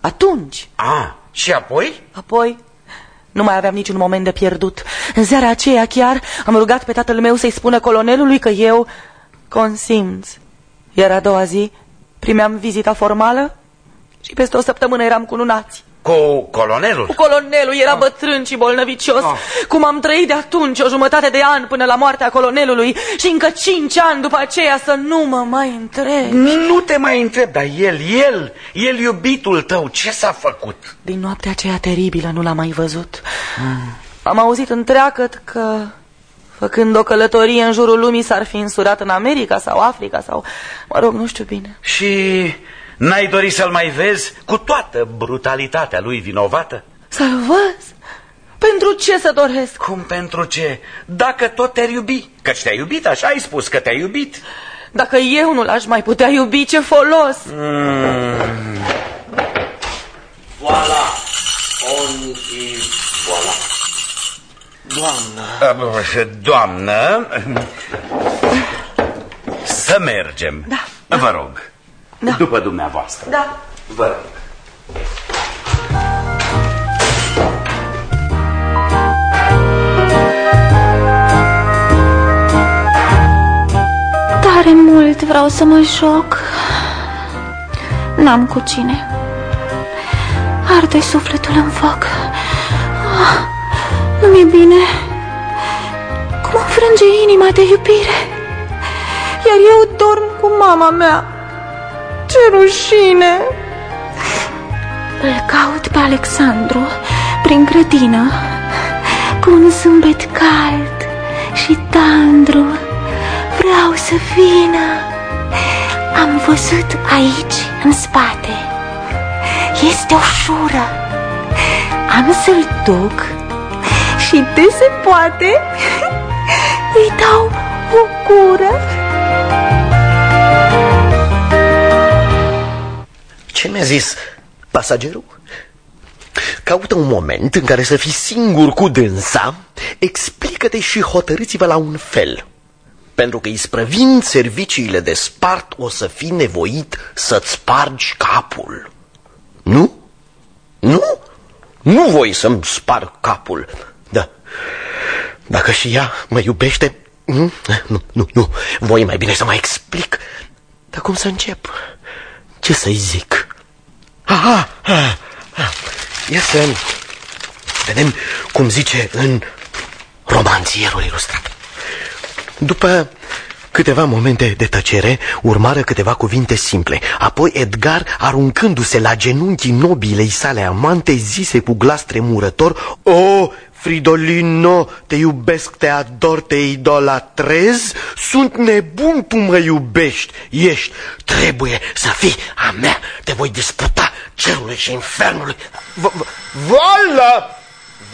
[SPEAKER 6] Atunci.
[SPEAKER 8] Ah, și apoi?
[SPEAKER 6] Apoi, nu mai aveam niciun moment de pierdut. În seara aceea chiar am rugat pe tatăl meu să-i spună colonelului că eu consimt. Iar a doua zi primeam vizita formală și peste o săptămână eram cununați.
[SPEAKER 8] Cu colonelul?
[SPEAKER 6] Cu colonelul era bătrân și bolnăvicios. Cum am trăit de atunci o jumătate de an până la moartea colonelului și încă cinci ani după aceea să nu mă mai întreb.
[SPEAKER 8] Nu te mai întreb, dar el, el, el iubitul tău, ce s-a făcut?
[SPEAKER 6] Din noaptea aceea teribilă nu l-am mai văzut. Am auzit întreagăt că, făcând o călătorie în jurul lumii, s-ar fi însurat în America sau Africa sau, mă rog, nu știu bine.
[SPEAKER 8] Și n-ai dori să-l mai vezi cu toată brutalitatea lui vinovată?
[SPEAKER 6] Să-l văz? Pentru ce să doresc?
[SPEAKER 8] Cum pentru ce? Dacă tot te-ar iubi. Căci te-ai iubit, așa ai spus că te-ai iubit.
[SPEAKER 6] Dacă eu nu l-aș mai putea iubi, ce folos?
[SPEAKER 8] Voilà. On y voilà.
[SPEAKER 2] Doamnă,
[SPEAKER 8] Doamnă, să mergem.
[SPEAKER 6] Da.
[SPEAKER 8] Vă rog.
[SPEAKER 6] Da.
[SPEAKER 8] După dumneavoastră.
[SPEAKER 6] Da.
[SPEAKER 8] Vă rog.
[SPEAKER 4] Tare mult vreau să mă joc. N-am cu cine. Arde sufletul în foc. Ah, nu mi-e bine. Cum îmi frânge inima de iubire. Iar eu dorm cu mama mea. Ce rușine! Îl caut pe Alexandru prin grădină cu un zâmbet cald și tandru. Vreau să vină. Am văzut aici, în spate. Este o șură. Am să-l duc și de se poate [laughs] îi dau o gură.
[SPEAKER 2] ce mi-a zis pasagerul? Caută un moment în care să fii singur cu dânsa, explică-te și hotărâți-vă la un fel. Pentru că isprăvind serviciile de spart, o să fii nevoit să-ți spargi capul. Nu? Nu? Nu voi să-mi sparg capul. Da. Dacă și ea mă iubește... Nu, nu, nu, nu. Voi mai bine să mai explic. Dar cum să încep? Ce să-i zic? Aha, aha, aha. Ia să vedem cum zice în romanțierul ilustrat. După câteva momente de tăcere, urmară câteva cuvinte simple. Apoi Edgar, aruncându-se la genunchii nobilei sale amante, zise cu glas tremurător, O, Fridolino, te iubesc, te ador, te idolatrez, sunt nebun, tu mă iubești, ești, trebuie să fii a mea, te voi disputa cerului și infernului. V- v- Voilà!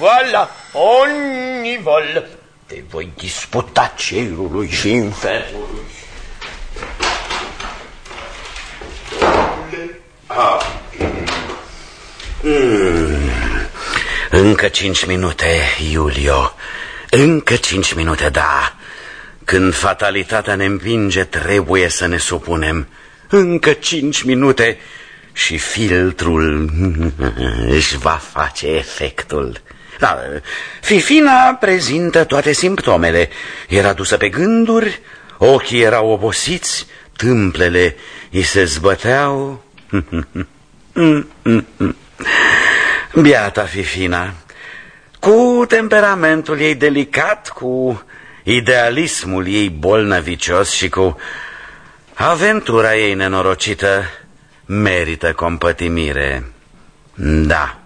[SPEAKER 2] Voilà! On y vol! Te voi disputa cerului și infernului.
[SPEAKER 8] Încă cinci minute, Iulio. Încă cinci minute, da. Când fatalitatea ne împinge, trebuie să ne supunem. Încă cinci minute și filtrul [laughs] își va face efectul. Da, Fifina prezintă toate simptomele. Era dusă pe gânduri, ochii erau obosiți, tâmplele îi se zbăteau. [laughs] Biata Fifina, cu temperamentul ei delicat, cu idealismul ei bolnăvicios și cu aventura ei nenorocită,
[SPEAKER 7] merită compătimire. Da,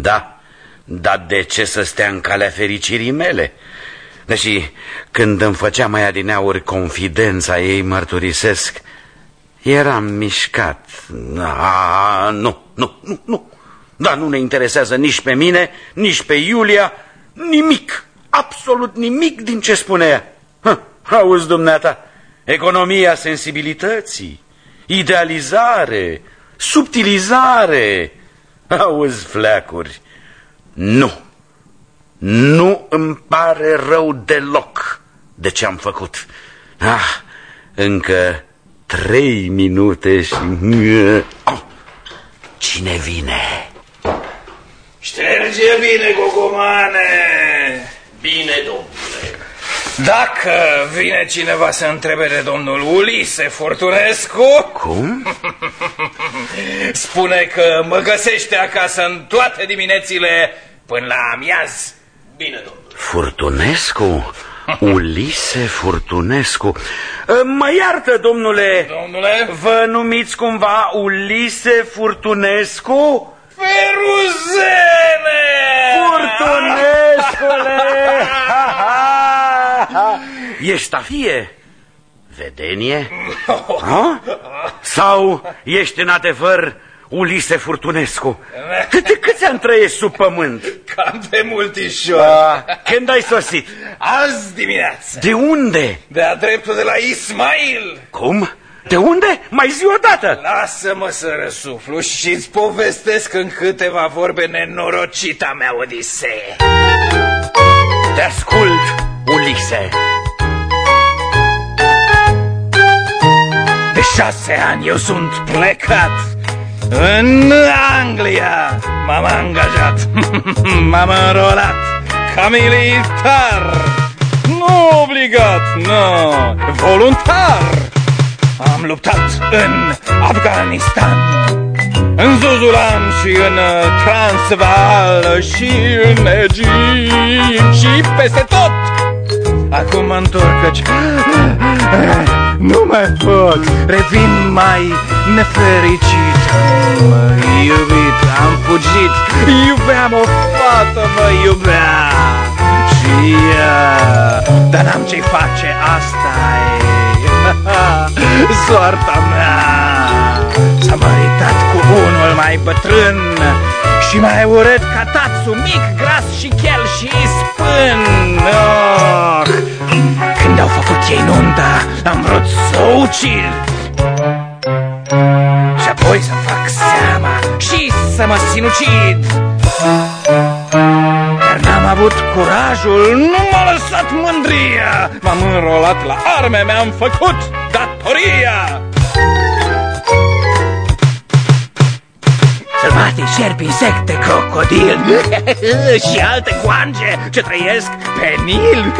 [SPEAKER 7] da, dar de ce să stea în calea fericirii mele? Deși când îmi făcea mai adineauri confidența ei, mărturisesc, eram mișcat. A, nu, nu, nu, nu. Dar nu ne interesează nici pe mine, nici pe Iulia, nimic, absolut nimic din ce spune ea. auzi, dumneata, economia sensibilității, idealizare, subtilizare. Auzi, fleacuri, nu, nu îmi pare rău deloc de ce am făcut. Ah, încă trei minute și... Oh, cine vine?
[SPEAKER 5] Șterge bine, gogomane!
[SPEAKER 2] Bine, domnule.
[SPEAKER 5] Dacă vine cineva să întrebe de domnul Ulise Fortunescu...
[SPEAKER 7] Cum? [laughs]
[SPEAKER 5] Spune că mă găsește acasă în toate diminețile până la amiaz.
[SPEAKER 2] Bine, domnule.
[SPEAKER 7] Furtunescu? Ulise Furtunescu. Mă iartă, domnule.
[SPEAKER 5] Domnule?
[SPEAKER 7] Vă numiți cumva Ulise Furtunescu?
[SPEAKER 5] Feruzene!
[SPEAKER 7] Furtunescule! [laughs] Ești afie? Vedenie? Ha? Sau ești în adevăr Ulise Furtunescu? Câte câți ani trăiești sub pământ?
[SPEAKER 5] Cam pe multișor.
[SPEAKER 7] Când ai sosit?
[SPEAKER 5] Azi dimineață.
[SPEAKER 7] De unde?
[SPEAKER 5] De-a dreptul de la Ismail.
[SPEAKER 7] Cum? De unde? Mai zi o dată!
[SPEAKER 5] Lasă-mă să răsuflu și îți povestesc în câteva vorbe nenorocita mea odisee.
[SPEAKER 7] Te ascult, Ulise.
[SPEAKER 5] De șase ani eu sunt plecat în Anglia. M-am angajat, [laughs] m-am înrolat ca militar. Nu obligat, nu, voluntar. Am luptat în Afganistan, în Zuzulan și în Transvaal și în Egipt și peste tot. Acum mă întorc căci [gasps] nu mai pot, revin mai nefericit. Am iubit, am fugit, iubeam o fată, mă iubea și ea, dar n-am ce face, asta e [laughs] soarta mea. S-a măritat cu unul mai bătrân și mai urât ca tațul mic, gras și chel și spân. Oh, când au făcut ei nunta, am vrut să o ucid. Și apoi să fac seama și să mă sinucid. Dar n-am avut curajul, nu m-a lăsat mândria. M-am înrolat la arme, mi-am făcut datoria. Sălbatici, șerpi, insecte, crocodil. [laughs] Și alte guange ce trăiesc pe Nil.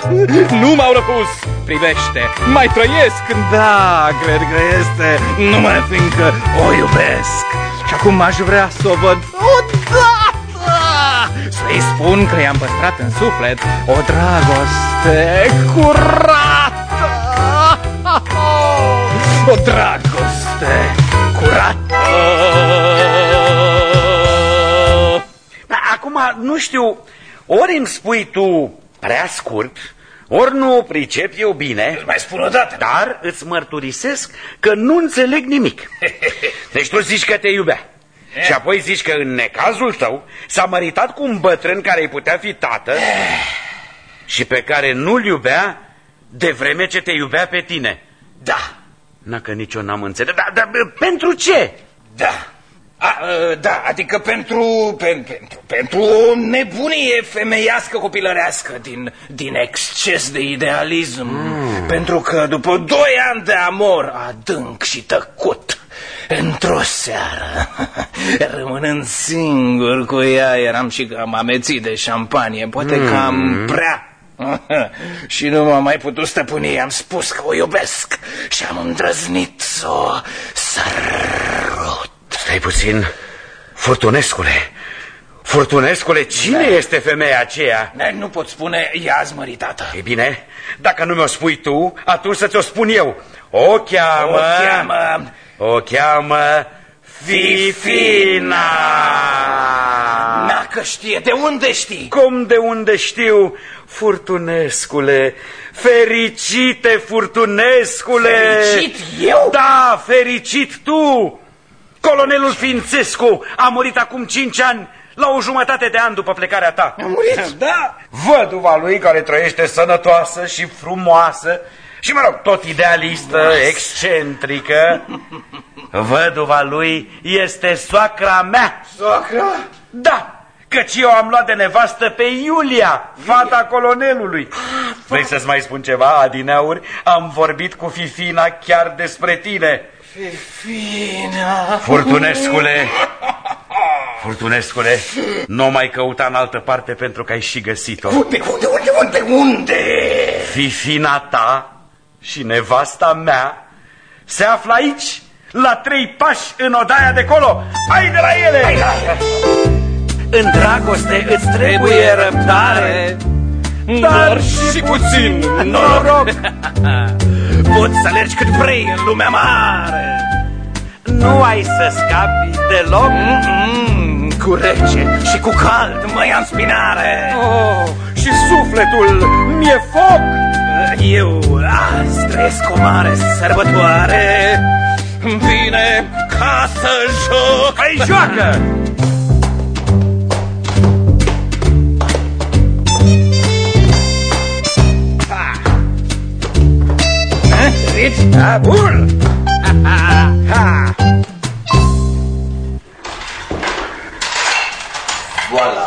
[SPEAKER 5] [laughs] Nu m-au răpus, privește, mai trăiesc, da, cred că este Numai fiindcă o iubesc. Și acum aș vrea să o văd. Odată Să-i spun că i-am păstrat în suflet o dragoste curată [laughs] O dragoste curată
[SPEAKER 7] Acum, nu știu, ori îmi spui tu prea scurt, ori nu o pricep eu bine.
[SPEAKER 5] Îți mai spun o dată.
[SPEAKER 7] Dar îți mărturisesc că nu înțeleg nimic. [laughs] Deci tu zici că te iubea. Și apoi zici că în necazul tău s-a măritat cu un bătrân care îi putea fi tată și pe care nu-l iubea de vreme ce te iubea pe tine.
[SPEAKER 5] Da.
[SPEAKER 7] Na că nici eu n-am înțeles. Dar da, pentru ce?
[SPEAKER 5] Da. A, da, adică pentru, pentru, pentru, pentru o nebunie femeiască copilărească din, din exces de idealism. Mm. Pentru că după doi ani de amor adânc și tăcut, într-o seară, [laughs] rămânând singur cu ea, eram și cam amețit de șampanie, poate mm. cam prea [laughs] și nu m-am mai putut stăpâni, am spus că o iubesc și am îndrăznit să o sărut.
[SPEAKER 7] Stai puțin, Furtunescule, Furtunescule, cine da. este femeia aceea?
[SPEAKER 5] Nu pot spune, ea măritată.
[SPEAKER 7] E bine, dacă nu mi-o spui tu, atunci să ți-o spun eu. O cheamă...
[SPEAKER 5] O cheamă
[SPEAKER 8] O cheamă Fifina.
[SPEAKER 5] Dacă știe, de unde știi?
[SPEAKER 7] Cum de unde știu, Furtunescule, fericite Furtunescule!
[SPEAKER 5] Fericit eu?
[SPEAKER 7] Da, fericit tu! Colonelul Fințescu a murit acum cinci ani, la o jumătate de an după plecarea ta.
[SPEAKER 5] A murit?
[SPEAKER 7] Da, văduva lui care trăiește sănătoasă și frumoasă și, mă rog, tot idealistă, excentrică. Văduva lui este soacra mea.
[SPEAKER 5] Soacra?
[SPEAKER 7] Da, căci eu am luat de nevastă pe Iulia, fata colonelului. Vrei să-ți mai spun ceva, Adineauri? Am vorbit cu Fifina chiar despre tine.
[SPEAKER 5] Fifina...
[SPEAKER 7] Furtunescule, Furtunescule, nu mai căuta în altă parte pentru că ai și găsit-o.
[SPEAKER 5] Unde, unde, unde, unde, unde?
[SPEAKER 7] Fifina ta și nevasta mea se află aici, la trei pași în odaia de colo. Hai de la ele!
[SPEAKER 5] Hai la ele!
[SPEAKER 7] În dragoste îți trebuie răbdare,
[SPEAKER 5] dar și puțin noroc. [laughs]
[SPEAKER 7] Poți să alergi cât vrei în lumea mare. Nu ai să scapi deloc.
[SPEAKER 5] Mm -mm, cu rece și cu cald mă ia în spinare.
[SPEAKER 7] Oh, și sufletul mi-e foc.
[SPEAKER 5] Eu azi trăiesc o mare sărbătoare. Vine ca să joc.
[SPEAKER 7] Hai, joacă!
[SPEAKER 5] Rich? Da, bun!
[SPEAKER 9] Voilà.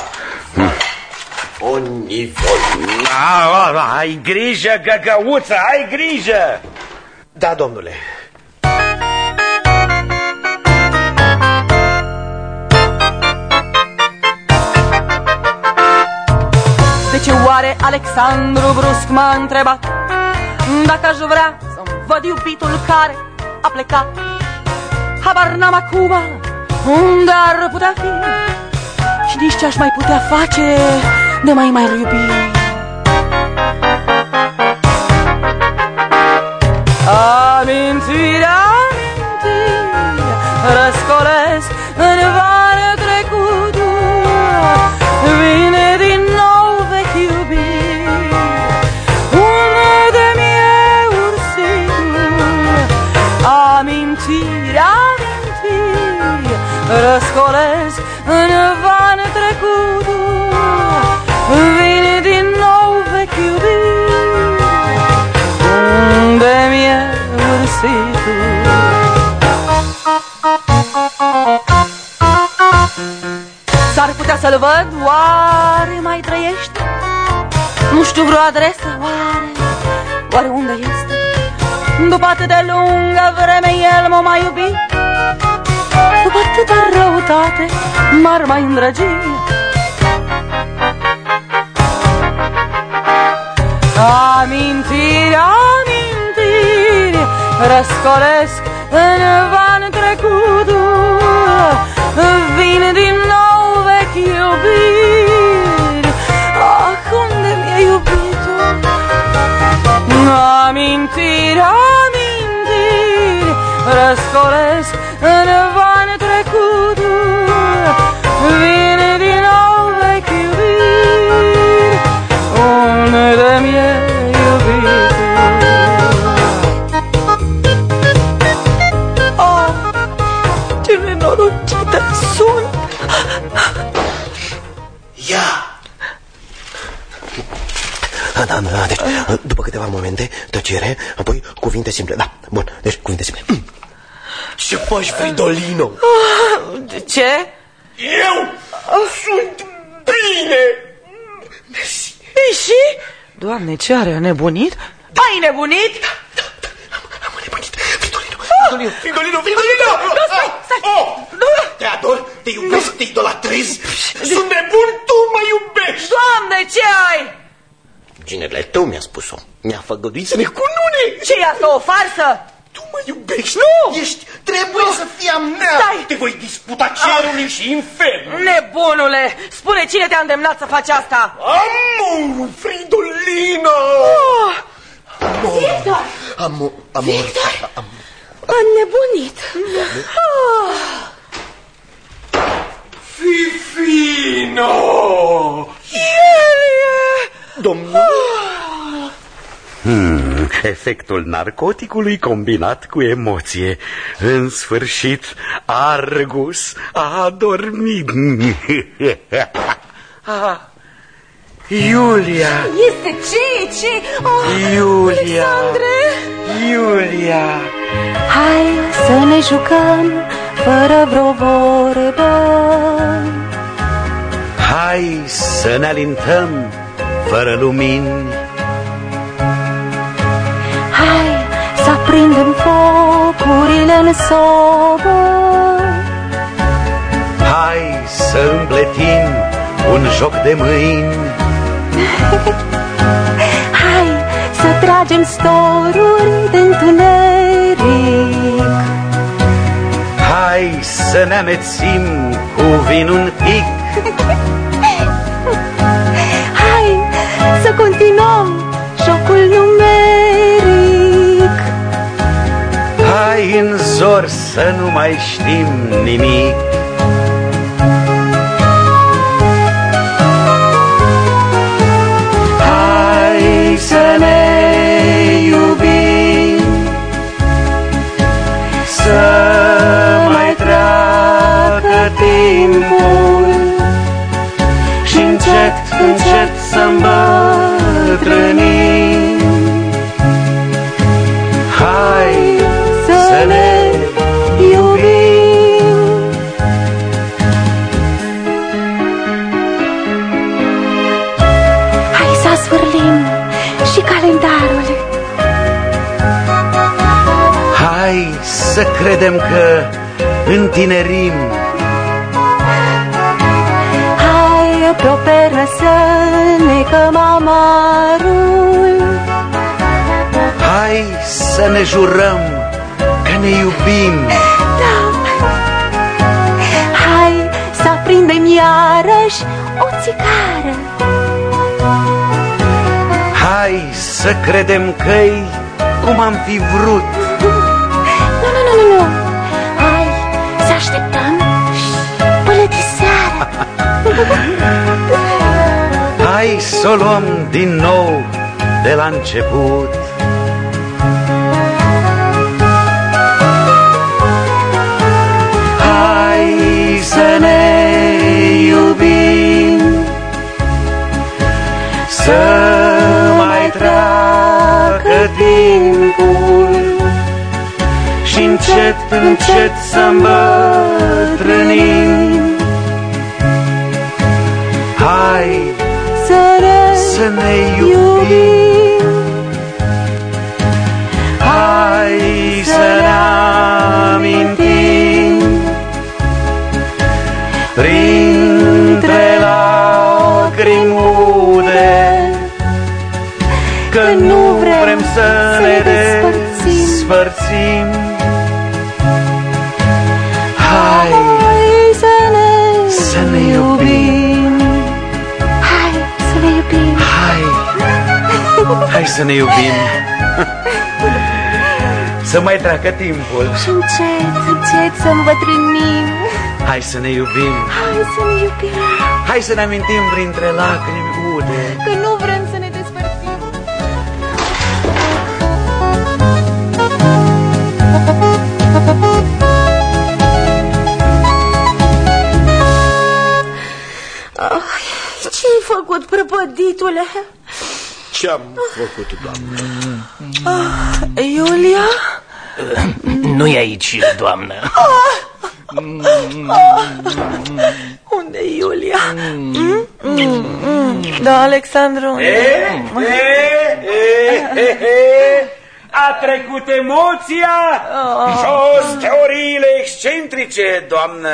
[SPEAKER 9] On y vole.
[SPEAKER 7] Ah, ah, ai grijă, găgăuță, ai grijă!
[SPEAKER 2] Da, domnule.
[SPEAKER 6] De ce oare Alexandru brusc m-a întrebat Dacă aș vrea să văd iubitul care a plecat Habar n-am acum unde ar putea fi Și nici ce aș mai putea face de mai mai iubi. Amintiri, amintiri Răscolesc în vară trecutul. Vine din nou vechi iubiri Unde mi-e ursitul Amintiri, amintiri Răscolesc Nu știu vreo adresă, oare, oare unde este? După atât de lungă vreme el m-a mai iubit. După atâta răutate m-ar mai îndrăgi. Amintiri, amintiri Răscolesc în Răscolesc în van trecutul Vin din nou vechi iubiri Unde mi-e iubitul? Oh, ce nenorocită sunt!
[SPEAKER 9] Ia!
[SPEAKER 2] Da, da, da, deci, după câteva momente, tăcere, apoi cuvinte simple. Da, bun, deci cuvinte simple. Ce faci, Fridolino?
[SPEAKER 6] De ce?
[SPEAKER 9] Eu sunt bine!
[SPEAKER 6] Și? Doamne, ce are, a nebunit? Ai nebunit?
[SPEAKER 2] Am nebunit. Fridolino, Fridolino, Fridolino, Fridolino!
[SPEAKER 6] Nu, stai, stai!
[SPEAKER 9] Oh!
[SPEAKER 6] Nu!
[SPEAKER 9] Te ador, te iubesc, te idolatrez. Sunt nebun, tu mă iubești.
[SPEAKER 6] Doamne, ce ai?
[SPEAKER 2] Ginele tău mi-a spus-o. Mi-a făgăduit să ne cunune.
[SPEAKER 6] ce e asta, o farsă?
[SPEAKER 9] Tu mă iubești.
[SPEAKER 6] Nu!
[SPEAKER 9] Ești, trebuie să fii a mea.
[SPEAKER 6] Stai!
[SPEAKER 9] Te voi disputa cerului și infernul.
[SPEAKER 6] Nebunule, spune cine te-a îndemnat să faci asta?
[SPEAKER 9] Amor, Fridolino!
[SPEAKER 6] Oh,
[SPEAKER 2] Amor, amor, amor, am,
[SPEAKER 4] Înnebunit. Oh.
[SPEAKER 3] Fifino!
[SPEAKER 2] Domnul?
[SPEAKER 7] Hmm, efectul narcoticului combinat cu emoție. În sfârșit, Argus a dormit. [laughs] ah, Iulia!
[SPEAKER 4] Este ce? Ce? Oh,
[SPEAKER 7] Iulia!
[SPEAKER 4] Alexandre!
[SPEAKER 7] Iulia!
[SPEAKER 4] Hai să ne jucăm fără vreo vorbă
[SPEAKER 7] Hai să ne alintăm fără lumini
[SPEAKER 4] Hai să prindem focurile în sobă.
[SPEAKER 7] Hai să împletim un joc de mâini. [laughs]
[SPEAKER 4] Hai să tragem storuri de întuneric.
[SPEAKER 7] Hai să ne amețim cu vin un pic. [laughs]
[SPEAKER 4] Hai să continuăm
[SPEAKER 7] în zor să nu mai știm nimic întinerim
[SPEAKER 4] Hai pe o pernă să necăm amarul
[SPEAKER 7] Hai să ne jurăm că ne iubim.
[SPEAKER 4] Da. Hai să aprindem iarăși o țigară.
[SPEAKER 7] Hai să credem că-i cum am fi vrut.
[SPEAKER 4] Nu, nu, nu, nu, nu Hai să
[SPEAKER 7] o luăm din nou de la început. Hai să ne iubim Să mai treacă timpul Și încet, încet să îmbătrânim
[SPEAKER 4] să ne
[SPEAKER 7] iubim. Hai să ne amintim. Printre lacrimi mude Că nu vrem să ne despărțim
[SPEAKER 4] să ne
[SPEAKER 7] iubim.
[SPEAKER 4] Să
[SPEAKER 7] mai treacă timpul.
[SPEAKER 4] Și încet, încet să îmbătrânim.
[SPEAKER 7] Hai să ne iubim.
[SPEAKER 4] Hai să ne iubim.
[SPEAKER 7] Hai să ne amintim printre lacrimi ude
[SPEAKER 4] Că nu vrem să ne despărțim. Ai, Ce-ai făcut, prăpăditule?
[SPEAKER 2] Ce-am făcut, doamnă?
[SPEAKER 6] Iulia?
[SPEAKER 5] Nu e aici, doamnă.
[SPEAKER 6] Unde e Iulia? Mm? Mm, mm. Da, Alexandru.
[SPEAKER 3] E, e, e, e, e. A trecut emoția? Jos teoriile excentrice, doamnă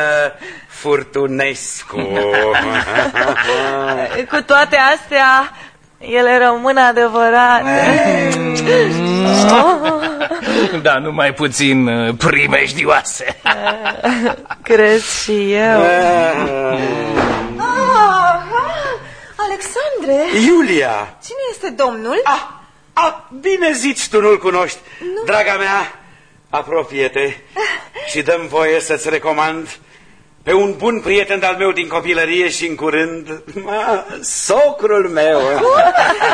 [SPEAKER 3] Furtunescu. [laughs]
[SPEAKER 6] Cu toate astea, ele rămân adevărate. [laughs]
[SPEAKER 5] Da, numai puțin uh, primejdioase. [laughs]
[SPEAKER 6] Crezi și eu.
[SPEAKER 10] Ah, Alexandre,
[SPEAKER 7] Iulia
[SPEAKER 10] cine este domnul?
[SPEAKER 7] Ah, ah, bine zici, tu nu-l cunoști Draga mea, apropie-te [laughs] și dăm voie să-ți recomand pe un bun prieten al meu din copilărie și în curând, ma, socrul meu,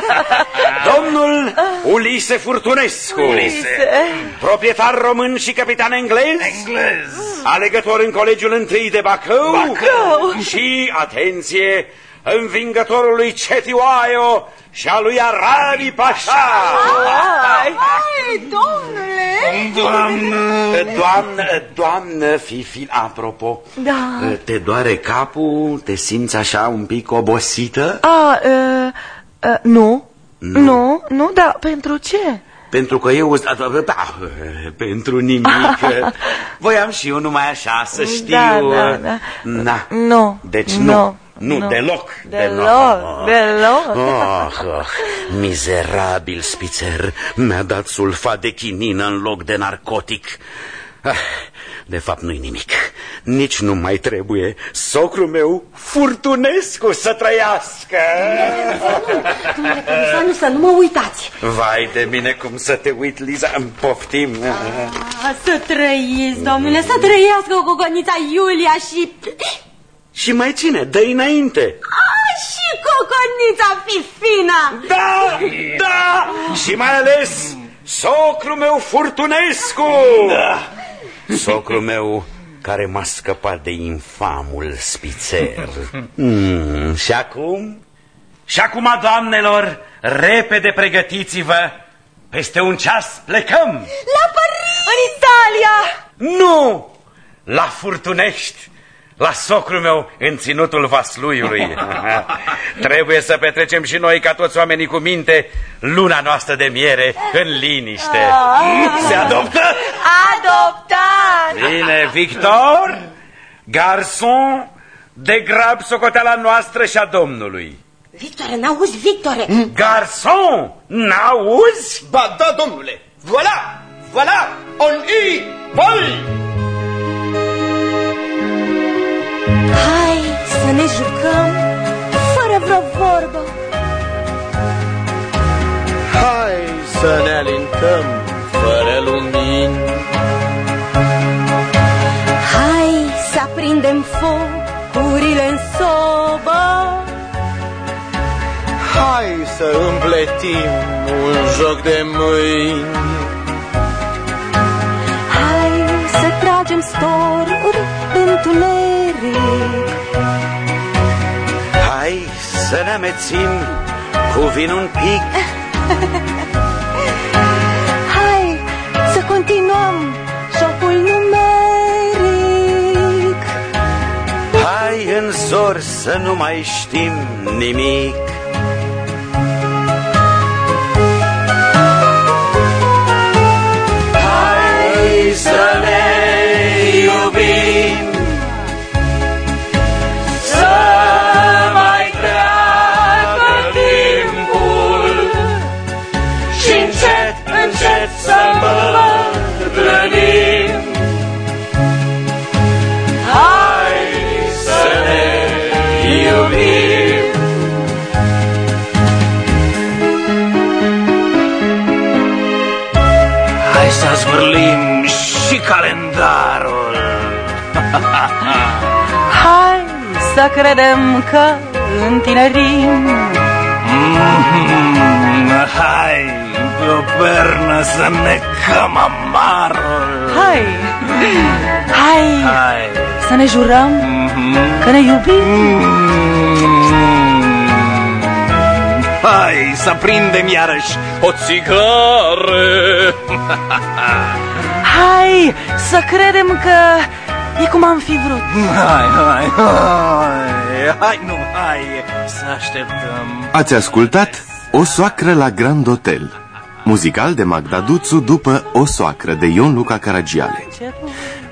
[SPEAKER 7] [laughs] domnul Ulise Furtunescu,
[SPEAKER 5] Ulise.
[SPEAKER 7] proprietar român și capitan englez,
[SPEAKER 5] Englez.
[SPEAKER 7] alegător în colegiul întâi de Bacău,
[SPEAKER 5] Bacău.
[SPEAKER 7] și, atenție, învingătorul lui Cetioaio și a lui Arabi Pașa.
[SPEAKER 11] Hai, domnule!
[SPEAKER 5] Doamnă!
[SPEAKER 7] Doamnă, doamnă Fifi, apropo,
[SPEAKER 6] Da.
[SPEAKER 7] te doare capul? Te simți așa un pic obosită?
[SPEAKER 6] A, uh, uh, nu. Nu, nu, dar pentru ce?
[SPEAKER 7] Pentru că eu, da, da, pentru nimic, [laughs] voiam și eu numai așa să știu.
[SPEAKER 6] Da, da, da.
[SPEAKER 7] Na.
[SPEAKER 6] Nu,
[SPEAKER 7] Deci
[SPEAKER 6] nu,
[SPEAKER 7] nu, nu,
[SPEAKER 6] nu.
[SPEAKER 7] deloc.
[SPEAKER 6] Deloc, deloc.
[SPEAKER 7] Oh, oh, mizerabil spițer, mi-a dat sulfat de chinină în loc de narcotic. Ah, De fapt nu-i nimic, nici nu mai trebuie. Socrul meu, Furtunescu, să trăiască!
[SPEAKER 4] Domnule comisar, nu să nu mă uitați.
[SPEAKER 7] Vai de mine cum să te uit, Liza, îmi poftim.
[SPEAKER 4] A, să trăiți, domnule, să trăiască cu coconița Iulia și...
[SPEAKER 7] Și mai cine? dă înainte!
[SPEAKER 4] A, și coconița Fifina!
[SPEAKER 7] Da, da! Și mai ales socrul meu Furtunescu! Da. Socrul meu care m-a scăpat de infamul spițer. [laughs] Mm, și acum? Și acum, doamnelor, repede pregătiți-vă! Peste un ceas plecăm!
[SPEAKER 11] La Paris! În Italia!
[SPEAKER 7] Nu! La Furtunești! La socrul meu în ținutul Vasluiului. [laughs] Trebuie să petrecem și noi, ca toți oamenii cu minte, luna noastră de miere în liniște. Se adoptă?
[SPEAKER 11] Adoptat!
[SPEAKER 7] Bine, Victor, garson, de grab socoteala noastră și a domnului.
[SPEAKER 4] Victore, n-auzi, Victore?
[SPEAKER 7] Garson, n-auzi?
[SPEAKER 2] Ba da, domnule! Voilà! Voilà! On y vole!
[SPEAKER 4] Ne jucăm fără vreo vorbă.
[SPEAKER 3] Hai să ne alintăm fără lumini
[SPEAKER 4] Hai să aprindem focurile în sobă.
[SPEAKER 3] Hai să împletim un joc de mâini
[SPEAKER 4] Hai să tragem storuri de întuneric.
[SPEAKER 7] Hai să ne amețim cu vin un pic. [laughs]
[SPEAKER 4] Hai să continuăm jocul numeric.
[SPEAKER 7] Hai în zor să nu mai știm nimic. Să
[SPEAKER 6] credem că întinerim.
[SPEAKER 5] Mm, Hai, pe o pernă să necăm amarul.
[SPEAKER 6] Hai, hai
[SPEAKER 5] Hai.
[SPEAKER 6] să ne jurăm că ne iubim.
[SPEAKER 5] Mm. Hai să prindem iarăși o țigară. [laughs]
[SPEAKER 6] Hai să credem că e cum am fi vrut.
[SPEAKER 5] Hai, hai, hai, hai, nu, hai să așteptăm.
[SPEAKER 1] Ați ascultat O soacră la Grand Hotel. Muzical de Magda Duțu după O soacră de Ion Luca Caragiale.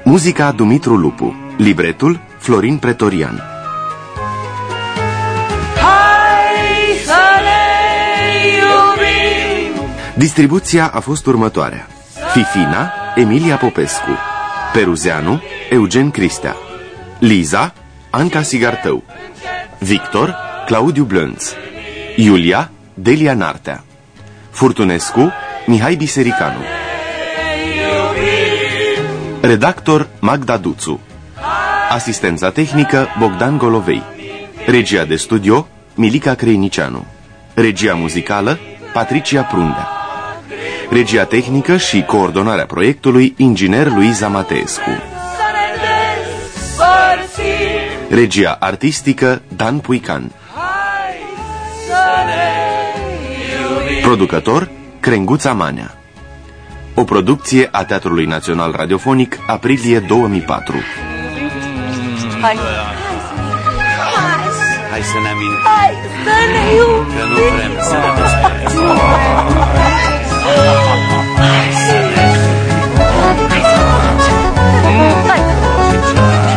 [SPEAKER 1] Muzica Dumitru Lupu. Libretul Florin Pretorian.
[SPEAKER 6] Hai să ne iubim.
[SPEAKER 1] Distribuția a fost următoarea. Fifina Emilia Popescu Peruzeanu Eugen Cristea. Liza Anca Sigartău. Victor Claudiu Blânț. Iulia Delia Nartea. Furtunescu Mihai Bisericanu.
[SPEAKER 6] Iubim.
[SPEAKER 1] Redactor Magda Duțu. Asistența tehnică Bogdan Golovei. Regia de studio Milica Creinicianu Regia muzicală Patricia Prundea Regia tehnică și coordonarea proiectului Inginer Luiza Mateescu. Regia artistică Dan Puican. Producător Crenguța Manea. O producție a Teatrului Național Radiofonic Aprilie 2004
[SPEAKER 4] Hai,
[SPEAKER 7] Hai să ne amintim.
[SPEAKER 4] Hai să ne iubim
[SPEAKER 7] că nu vrem să ne 嗯，再。